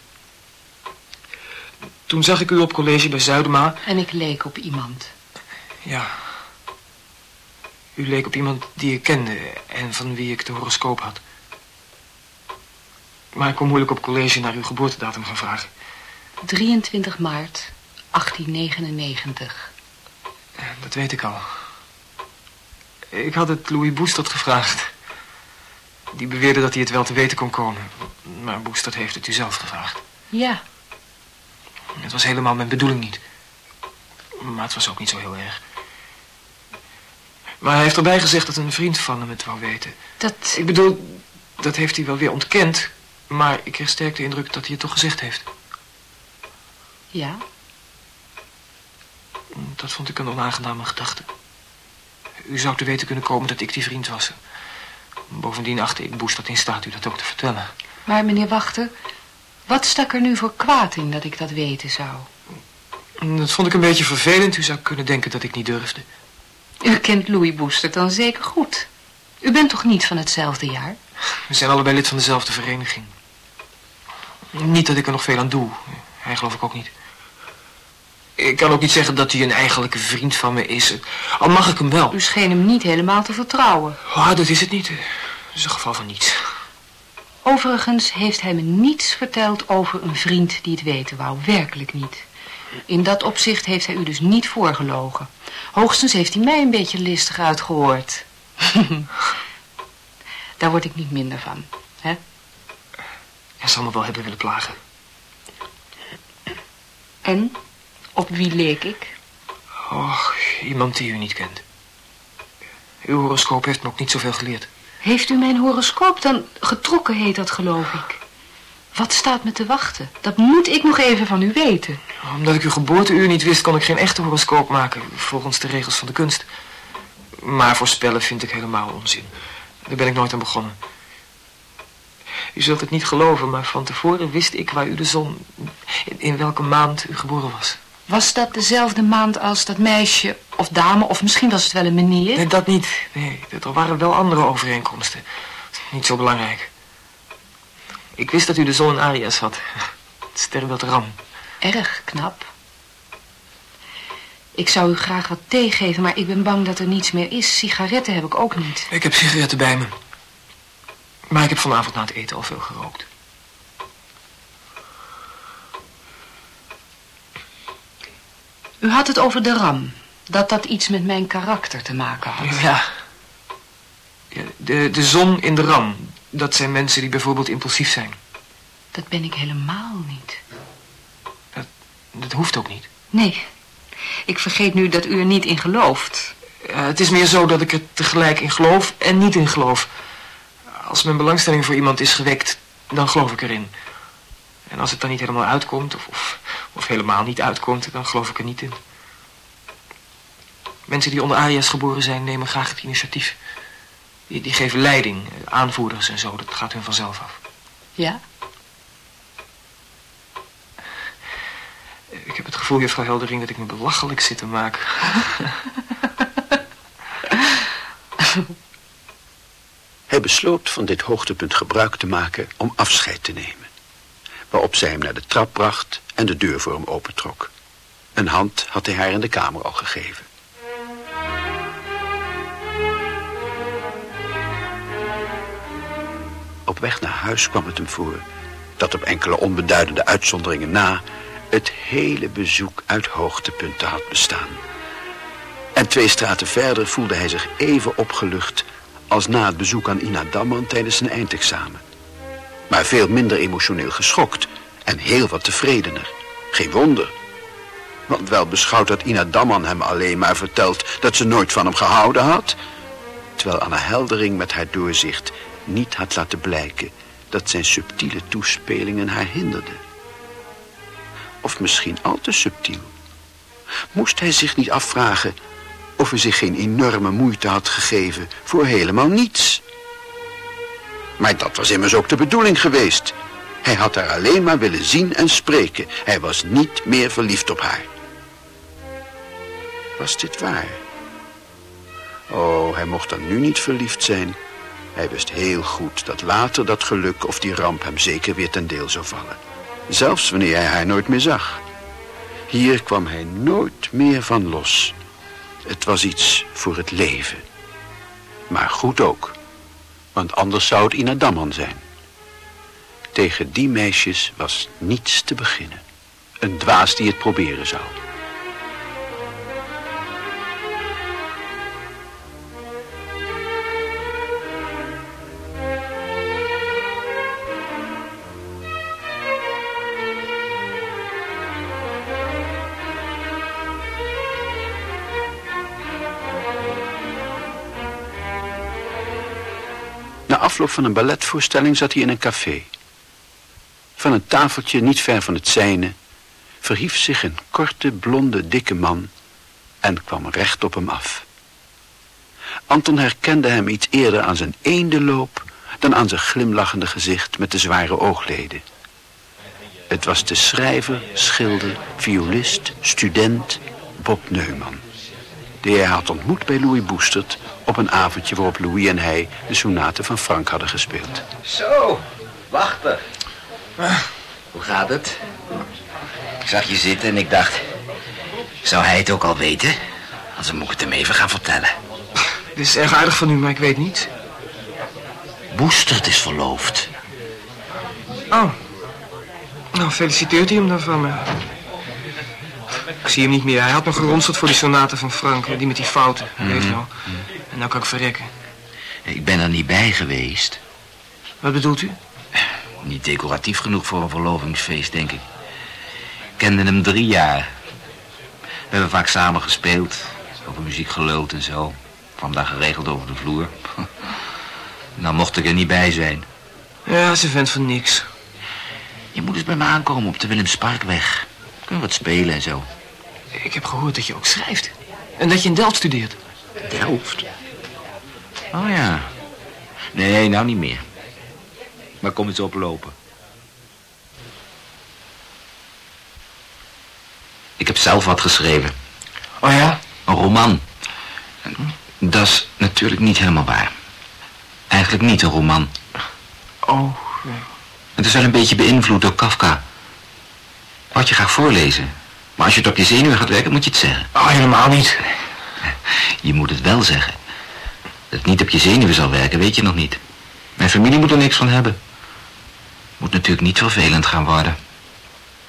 Toen zag ik u op college bij Zuidema. En ik leek op iemand. Ja. U leek op iemand die ik kende en van wie ik de horoscoop had. Maar ik kon moeilijk op college naar uw geboortedatum gaan vragen. 23 maart 1899. Ja, Dat weet ik al. Ik had het Louis Boestert gevraagd. Die beweerde dat hij het wel te weten kon komen. Maar Boestert heeft het u zelf gevraagd. Ja, Het was helemaal mijn bedoeling niet. Maar het was ook niet zo heel erg. Maar hij heeft erbij gezegd dat een vriend van hem het wou weten. dat... Ik bedoel, dat heeft hij wel weer ontkend. Maar ik kreeg sterk de indruk dat hij het toch gezegd heeft. Ja, Dat vond ik een onaangename gedachte. U zou te weten kunnen komen dat ik die vriend was. Bovendien achtte ik Boes dat in staat u dat ook te vertellen. maar meneer Wachter... Wat stak er nu voor kwaad in dat ik dat weten zou? Dat vond ik een beetje vervelend. U zou kunnen denken dat ik niet durfde. U kent Louis Boester dan zeker goed. U bent toch niet van hetzelfde jaar? We zijn allebei lid van dezelfde vereniging. Niet dat ik er nog veel aan doe. Hij geloof ik ook niet. Ik kan ook niet zeggen dat hij een eigenlijke vriend van me is. Al mag ik hem wel. U scheen hem niet helemaal te vertrouwen. Ah, dat is het niet. Het is een geval van niets. Overigens heeft hij me niets verteld over een vriend die het weten wou. Werkelijk niet. In dat opzicht heeft hij u dus niet voorgelogen. Hoogstens heeft hij mij een beetje listig uitgehoord. Daar word ik niet minder van. Hè? Hij zal me wel hebben willen plagen. En? Op wie leek ik? Och, iemand die u niet kent. Uw horoscoop heeft me ook niet zoveel geleerd. Heeft u mijn horoscoop dan getrokken, heet dat geloof ik? Wat staat me te wachten? Dat moet ik nog even van u weten. Omdat ik uw geboorteuur niet wist, kon ik geen echte horoscoop maken, volgens de regels van de kunst. Maar voorspellen vind ik helemaal onzin. Daar ben ik nooit aan begonnen. U zult het niet geloven, maar van tevoren wist ik waar u de zon... in, in welke maand u geboren was. Was dat dezelfde maand als dat meisje of dame, of misschien was het wel een meneer? Nee, dat niet. Nee, er waren wel andere overeenkomsten. Niet zo belangrijk. Ik wist dat u de zon in Arias had. Het sterrenbeeld Ram. Erg knap. Ik zou u graag wat thee geven, maar ik ben bang dat er niets meer is. Sigaretten heb ik ook niet. Ik heb sigaretten bij me. Maar ik heb vanavond na het eten al veel gerookt. U had het over de ram. Dat dat iets met mijn karakter te maken had. Ja. ja de, de zon in de ram. Dat zijn mensen die bijvoorbeeld impulsief zijn. Dat ben ik helemaal niet. Dat, dat hoeft ook niet. Nee. Ik vergeet nu dat u er niet in gelooft. Het is meer zo dat ik er tegelijk in geloof en niet in geloof. Als mijn belangstelling voor iemand is gewekt, dan geloof ik erin. En als het dan niet helemaal uitkomt, of, of, of helemaal niet uitkomt, dan geloof ik er niet in. Mensen die onder alias geboren zijn, nemen graag het initiatief. Die, die geven leiding, aanvoerders en zo, dat gaat hun vanzelf af. Ja? Ik heb het gevoel, juffrouw Heldering, dat ik me belachelijk zit te maken. Hij besloot van dit hoogtepunt gebruik te maken om afscheid te nemen. Waarop zij hem naar de trap bracht en de deur voor hem opentrok. Een hand had hij haar in de kamer al gegeven. Op weg naar huis kwam het hem voor dat op enkele onbeduidende uitzonderingen na het hele bezoek uit hoogtepunten had bestaan. En twee straten verder voelde hij zich even opgelucht als na het bezoek aan Ina Damman tijdens zijn eindexamen. Maar veel minder emotioneel geschokt en heel wat tevredener. Geen wonder. Want wel beschouwd dat Ina Damman hem alleen maar verteld dat ze nooit van hem gehouden had... terwijl Anna Heldering met haar doorzicht niet had laten blijken dat zijn subtiele toespelingen haar hinderden. Of misschien al te subtiel. Moest hij zich niet afvragen of hij zich geen enorme moeite had gegeven voor helemaal niets. Maar dat was immers ook de bedoeling geweest. Hij had haar alleen maar willen zien en spreken. Hij was niet meer verliefd op haar. Was dit waar? Oh, hij mocht dan nu niet verliefd zijn. Hij wist heel goed dat later dat geluk of die ramp hem zeker weer ten deel zou vallen. Zelfs wanneer hij haar nooit meer zag. Hier kwam hij nooit meer van los. Het was iets voor het leven. Maar goed ook. Want anders zou het Ina Damman zijn. Tegen die meisjes was niets te beginnen. Een dwaas die het proberen zou. Afloop van een balletvoorstelling zat hij in een café. Van een tafeltje niet ver van het zijne verhief zich een korte, blonde, dikke man en kwam recht op hem af. Anton herkende hem iets eerder aan zijn eendenloop dan aan zijn glimlachende gezicht met de zware oogleden. Het was de schrijver, schilder, violist, student Bob Neumann, die hij had ontmoet bij Louis Boestert op een avondje waarop Louis en hij de sonate van Frank hadden gespeeld. Zo, wachten. Hoe gaat het? Ik zag je zitten en ik dacht... Zou hij het ook al weten? Als moet ik het hem even gaan vertellen. Dit is erg aardig van u, maar ik weet niet. Boestert is verloofd. Oh. Nou, feliciteert u hem dan van me. Ik zie hem niet meer. Hij had me geronseld voor die sonate van Frank. Die met die fouten, weet je wel. En nou kan ik verrekken. Ik ben er niet bij geweest. Wat bedoelt u? Niet decoratief genoeg voor een verlovingsfeest, denk ik. Ik kende hem drie jaar. We hebben vaak samen gespeeld. Over muziek geluld en zo. Kwam daar geregeld over de vloer. Nou mocht ik er niet bij zijn. Ja, ze vent van niks. Je moet eens bij me aankomen op de Willemsparkweg. We wat spelen en zo. Ik heb gehoord dat je ook schrijft. En dat je in Delft studeert. Delft? Oh ja. Nee, nou niet meer. Maar kom eens oplopen. Ik heb zelf wat geschreven. Oh ja? Een roman. Dat is natuurlijk niet helemaal waar. Eigenlijk niet een roman. Oh, Het is wel een beetje beïnvloed door Kafka. Wat je graag voorlezen. Maar als je het op je zenuwen gaat werken, moet je het zeggen. oh helemaal niet. Je moet het wel zeggen. Dat het niet op je zenuwen zal werken, weet je nog niet. Mijn familie moet er niks van hebben. Moet natuurlijk niet vervelend gaan worden.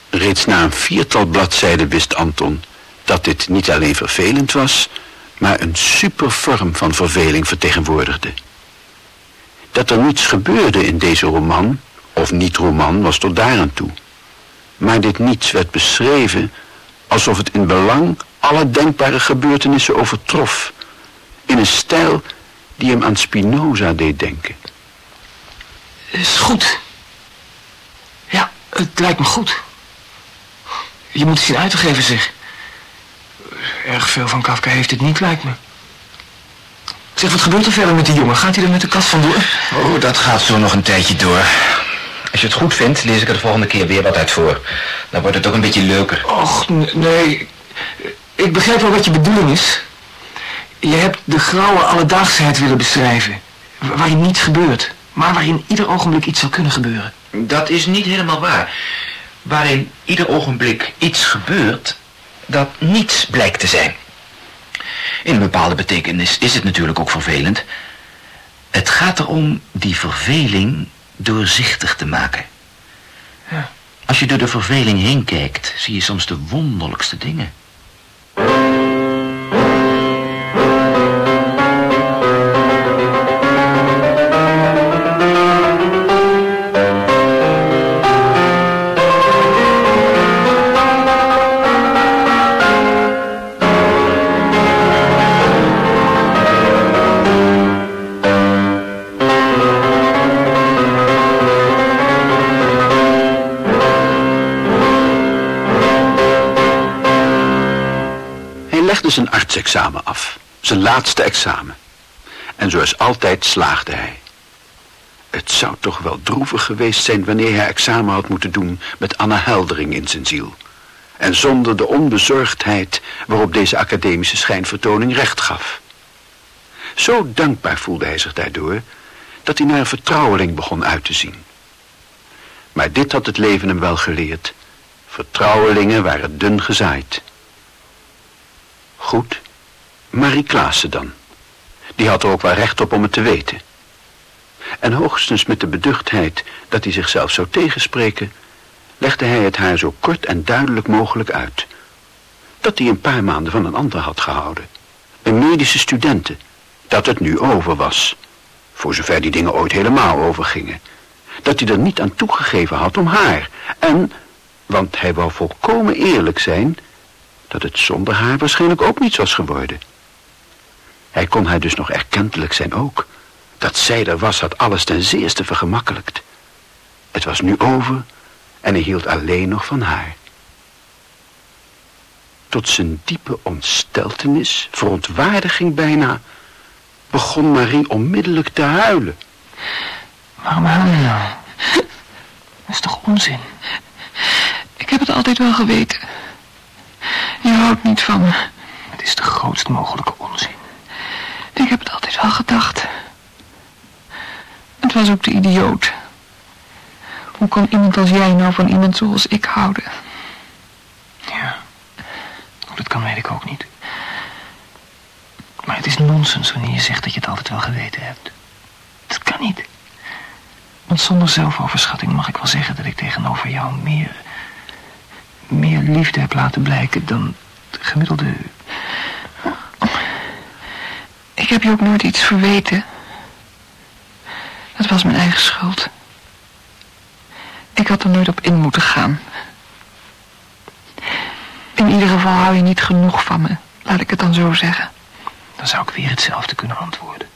Reeds na een viertal bladzijden wist Anton dat dit niet alleen vervelend was, maar een supervorm van verveling vertegenwoordigde. Dat er niets gebeurde in deze roman, of niet-roman, was tot daaraan toe. Maar dit niets werd beschreven alsof het in belang alle denkbare gebeurtenissen overtrof. In een stijl die hem aan Spinoza deed denken. Is goed. Ja, het lijkt me goed. Je moet het zien uit te geven, zeg. Erg veel van Kafka heeft het niet, lijkt me. Zeg, wat gebeurt er verder met die jongen? Gaat hij er met de kat vandoor? Oh, dat gaat zo nog een tijdje door. Als je het goed vindt, lees ik er de volgende keer weer wat uit voor. Dan wordt het ook een beetje leuker. Och, nee. Ik begrijp wel wat je bedoeling is. Je hebt de grauwe alledaagsheid willen beschrijven. wa- Waarin niets gebeurt. Maar waarin ieder ogenblik iets zou kunnen gebeuren. Dat is niet helemaal waar. Waarin ieder ogenblik iets gebeurt dat niets blijkt te zijn. In een bepaalde betekenis is het natuurlijk ook vervelend. Het gaat erom die verveling doorzichtig te maken. Ja. Als je door de verveling heen kijkt, zie je soms de wonderlijkste dingen. Legde zijn artsexamen af, zijn laatste examen. En zoals altijd slaagde hij. Het zou toch wel droevig geweest zijn wanneer hij examen had moeten doen met Anna Heldering in zijn ziel. En zonder de onbezorgdheid waarop deze academische schijnvertoning recht gaf. Zo dankbaar voelde hij zich daardoor dat hij naar een vertrouweling begon uit te zien. Maar dit had het leven hem wel geleerd. Vertrouwelingen waren dun gezaaid. Goed. Marie Klaassen dan. Die had er ook wel recht op om het te weten. En hoogstens met de beduchtheid dat hij zichzelf zou tegenspreken, legde hij het haar zo kort en duidelijk mogelijk uit. Dat hij een paar maanden van een ander had gehouden. Een medische studente. Dat het nu over was. Voor zover die dingen ooit helemaal overgingen. Dat hij er niet aan toegegeven had om haar. En, want hij wou volkomen eerlijk zijn, dat het zonder haar waarschijnlijk ook niets was geworden. Hij kon haar dus nog erkentelijk zijn ook. Dat zij er was had alles ten zeerste vergemakkelijkt. Het was nu over en hij hield alleen nog van haar. Tot zijn diepe ontsteltenis, verontwaardiging bijna, begon Marie onmiddellijk te huilen. Waarom huil je nou? Dat is toch onzin? Ik heb het altijd wel geweten. Je houdt niet van me. Het is de grootst mogelijke onzin. Ik heb het altijd wel gedacht. Het was ook de idioot. Hoe kan iemand als jij nou van iemand zoals ik houden? Ja. Hoe dat kan weet ik ook niet. Maar het is nonsens wanneer je zegt dat je het altijd wel geweten hebt. Dat kan niet. Want zonder zelfoverschatting mag ik wel zeggen dat ik tegenover jou meer... meer liefde heb laten blijken dan de gemiddelde... Ik heb je ook nooit iets verweten. Dat was mijn eigen schuld. Ik had er nooit op in moeten gaan. In ieder geval hou je niet genoeg van me. Laat ik het dan zo zeggen. Dan zou ik weer hetzelfde kunnen antwoorden.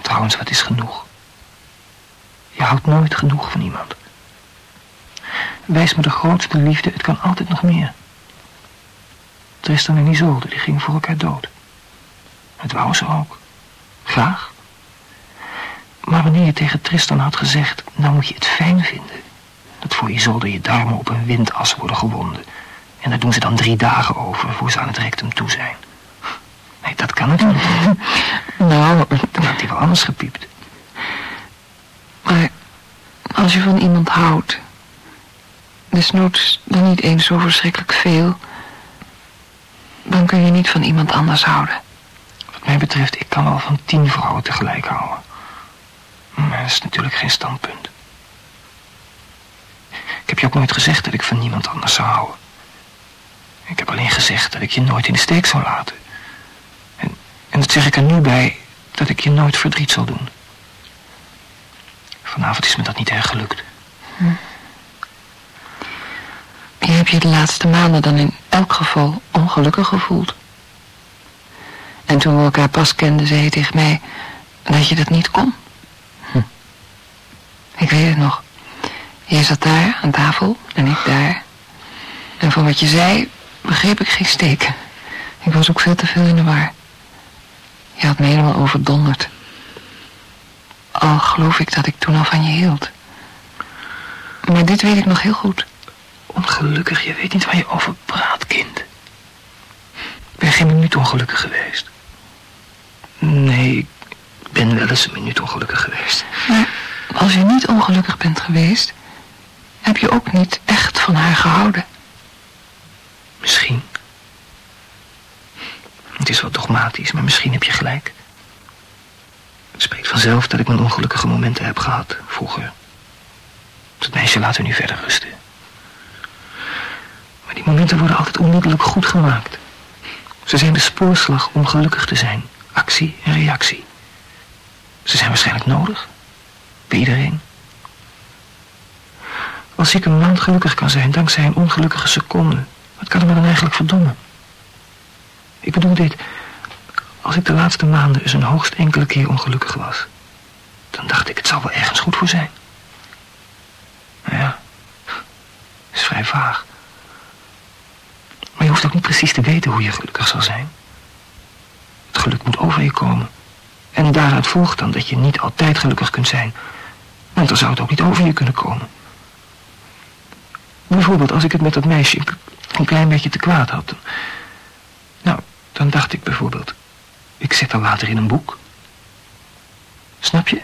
Trouwens, wat is genoeg? Je houdt nooit genoeg van iemand. Wijs me de grootste liefde, het kan altijd nog meer. Tristan en Isolde, die gingen voor elkaar dood. Het wou ze ook. Graag. Maar wanneer je tegen Tristan had gezegd, nou moet je het fijn vinden. Dat voor Isolde je darmen op een windas worden gewonden. En daar doen ze dan drie dagen over, voor ze aan het rectum toe zijn. Nee, dat kan natuurlijk niet. Nou, Dan had hij wel anders gepiept. maar als je van iemand houdt... desnoods dan niet eens zo verschrikkelijk veel... dan kun je niet van iemand anders houden. Wat mij betreft, ik kan wel van tien vrouwen tegelijk houden. Maar dat is natuurlijk geen standpunt. Ik heb je ook nooit gezegd dat ik van niemand anders zou houden. Ik heb alleen gezegd dat ik je nooit in de steek zou laten. En, en dat zeg ik er nu bij dat ik je nooit verdriet zal doen. Vanavond is me dat niet erg gelukt. Je hebt je de laatste maanden dan in elk geval ongelukkig gevoeld. En toen we elkaar pas kenden, zei je tegen mij dat je dat niet kon. Hm. Ik weet het nog. Jij zat daar aan tafel en ik daar. En van wat je zei, begreep ik geen steken. Ik was ook veel te veel in de war. Je had me helemaal overdonderd. Al geloof ik dat ik toen al van je hield. Maar dit weet ik nog heel goed. Ongelukkig, je weet niet waar je over praat, kind. Ik ben geen minuut ongelukkig geweest. Nee, ik ben wel eens een minuut ongelukkig geweest. Maar als je niet ongelukkig bent geweest, heb je ook niet echt van haar gehouden. Misschien. Het is wat dogmatisch, maar misschien heb je gelijk. Het spreekt vanzelf dat ik mijn ongelukkige momenten heb gehad, vroeger. Dat meisje laten we nu verder rusten. Die momenten worden altijd onmiddellijk goed gemaakt. Ze zijn de spoorslag om gelukkig te zijn. Actie en reactie. Ze zijn waarschijnlijk nodig. Bij iedereen. Als ik een maand gelukkig kan zijn dankzij een ongelukkige seconde, wat kan er me dan eigenlijk verdommen? Ik bedoel dit, als ik de laatste maanden eens een hoogst enkele keer ongelukkig was, dan dacht ik, het zal wel ergens goed voor zijn. Nou ja, is vrij vaag. Maar je hoeft ook niet precies te weten hoe je gelukkig zal zijn. Het geluk moet over je komen. En daaruit volgt dan dat je niet altijd gelukkig kunt zijn. Want dan zou het ook niet over je kunnen komen. Bijvoorbeeld als ik het met dat meisje een klein beetje te kwaad had. Nou, dan dacht ik bijvoorbeeld... Ik zet dat later in een boek. Snap je?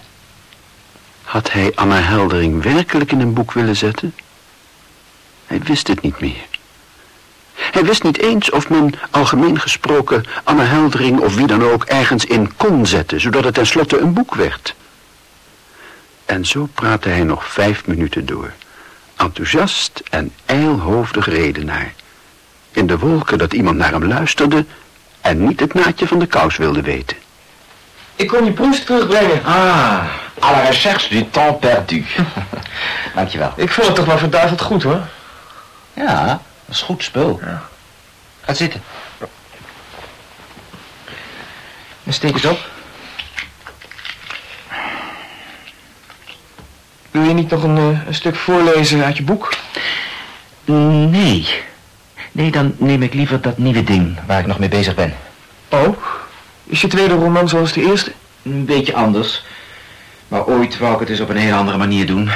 Had hij Anna Heldering werkelijk in een boek willen zetten? Hij wist het niet meer. Hij wist niet eens of men algemeen gesproken Anna Heldering of wie dan ook ergens in kon zetten, zodat het tenslotte een boek werd. En zo praatte hij nog vijf minuten door. Enthousiast en ijlhoofdig redenaar. In de wolken dat iemand naar hem luisterde en niet het naadje van de kous wilde weten. Ik kon je proest terugbrengen. Ah, à la recherche du temps perdu. Dankjewel. Ik vond het toch wel verduiveld goed hoor. Ja, dat is goed spul. Ga zitten. En steek eens op. Wil je niet nog een, eh, een stuk voorlezen uit je boek? Nee. Nee, dan neem ik liever dat nieuwe ding waar ik nog mee bezig ben. Oh, is je tweede roman zoals de eerste? Een beetje anders. Maar ooit wou ik het eens op een heel andere manier doen.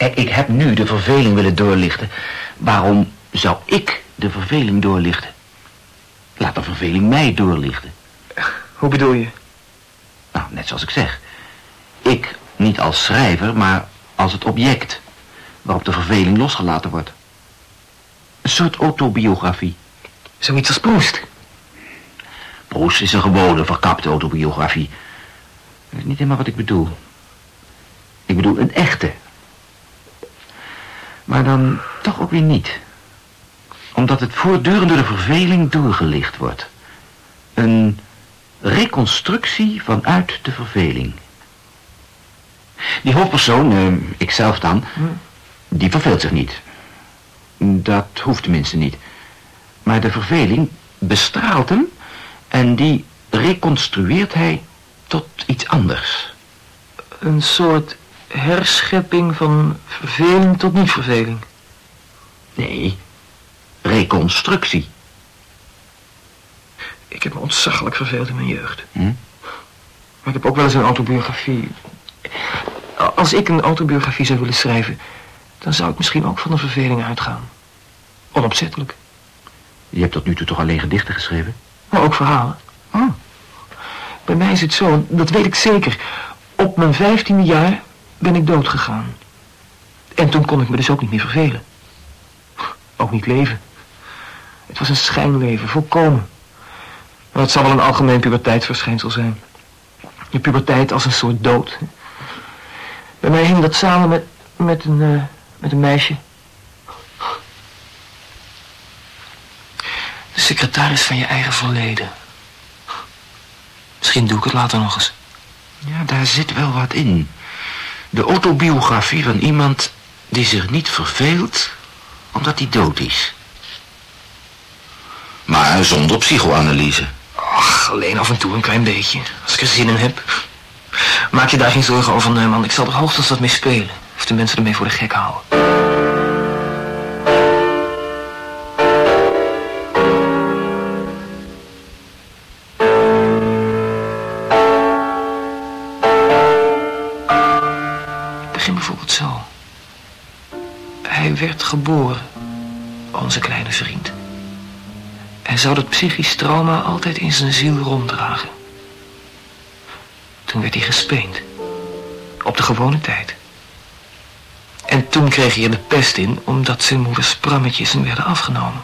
Kijk, ik heb nu de verveling willen doorlichten. Waarom zou ik de verveling doorlichten? Laat de verveling mij doorlichten. Hoe bedoel je? Nou, net zoals ik zeg. Ik niet als schrijver, maar als het object waarop de verveling losgelaten wordt. Een soort autobiografie. Zoiets als Proest. Proest is een gewone, verkapte autobiografie. Dat is niet helemaal wat ik bedoel. Ik bedoel een echte. Maar dan toch ook weer niet. Omdat het voortdurend door de verveling doorgelicht wordt. Een reconstructie vanuit de verveling. Die hoofdpersoon, eh, ikzelf dan, die verveelt zich niet. Dat hoeft tenminste niet. Maar de verveling bestraalt hem en die reconstrueert hij tot iets anders. Een soort herschepping van verveling tot niet-verveling. Nee, reconstructie. Ik heb me ontzaglijk verveeld in mijn jeugd. Hm? Maar ik heb ook wel eens een autobiografie. Als ik een autobiografie zou willen schrijven, dan zou ik misschien ook van de verveling uitgaan. Onopzettelijk. Je hebt tot nu toe toch alleen gedichten geschreven? Maar ook verhalen. Oh. Bij mij is het zo, dat weet ik zeker. Op mijn vijftiende jaar ben ik dood gegaan. En toen kon ik me dus ook niet meer vervelen. Ook niet leven. Het was een schijnleven, volkomen. Maar het zal wel een algemeen puberteitsverschijnsel zijn. De puberteit als een soort dood. Bij mij hing dat samen met, met, een, eh, met een meisje. secretaris van je eigen verleden. Misschien doe ik het later nog eens. Ja, daar zit wel wat in. De autobiografie van iemand die zich niet verveelt omdat hij dood is. Maar zonder psychoanalyse. Ach, alleen af en toe een klein beetje. Als ik er zin in heb. Maak je daar geen zorgen over, man. Ik zal er hoogstens wat mee spelen. Of de mensen ermee voor de gek houden. Werd geboren, onze kleine vriend. Hij zou dat psychisch trauma altijd in zijn ziel ronddragen. Toen werd hij gespeend. Op de gewone tijd. En toen kreeg hij er de pest in omdat zijn moeders prammetjes hem werden afgenomen.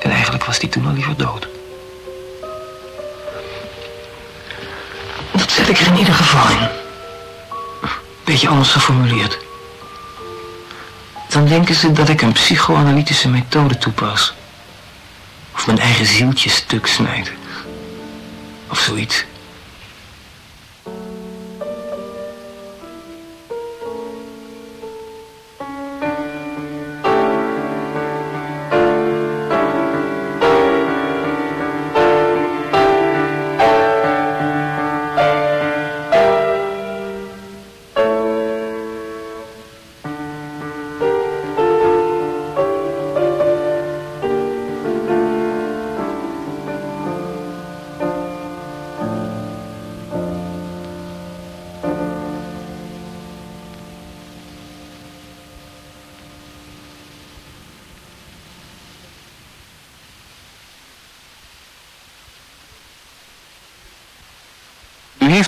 En eigenlijk was hij toen al liever dood. Dat zet ik er in ieder geval in. Beetje anders geformuleerd. Dan denken ze dat ik een psychoanalytische methode toepas. Of mijn eigen zieltje stuk snijd. Of zoiets.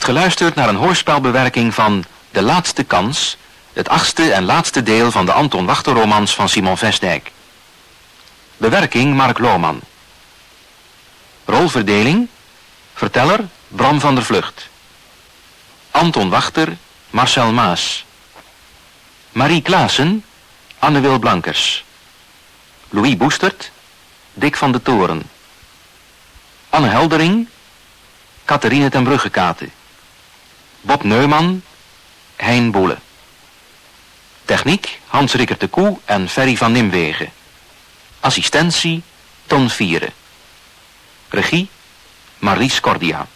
Geluisterd naar een hoorspelbewerking van De Laatste Kans, het achtste en laatste deel van de Anton Wachter romans van Simon Vestdijk. Bewerking Mark Lohman. Rolverdeling, verteller Bram van der Vlucht. Anton Wachter, Marcel Maas. Marie Klaassen, Anne Wil Blankers. Louis Boestert, Dick van de Toren. Anne Heldering, Catharine ten Bruggekate. Bob Neumann, Hein Boele. Techniek Hans Rickert de Koe en Ferry van Nimwegen. Assistentie Ton Vieren. Regie Marlies Cordia.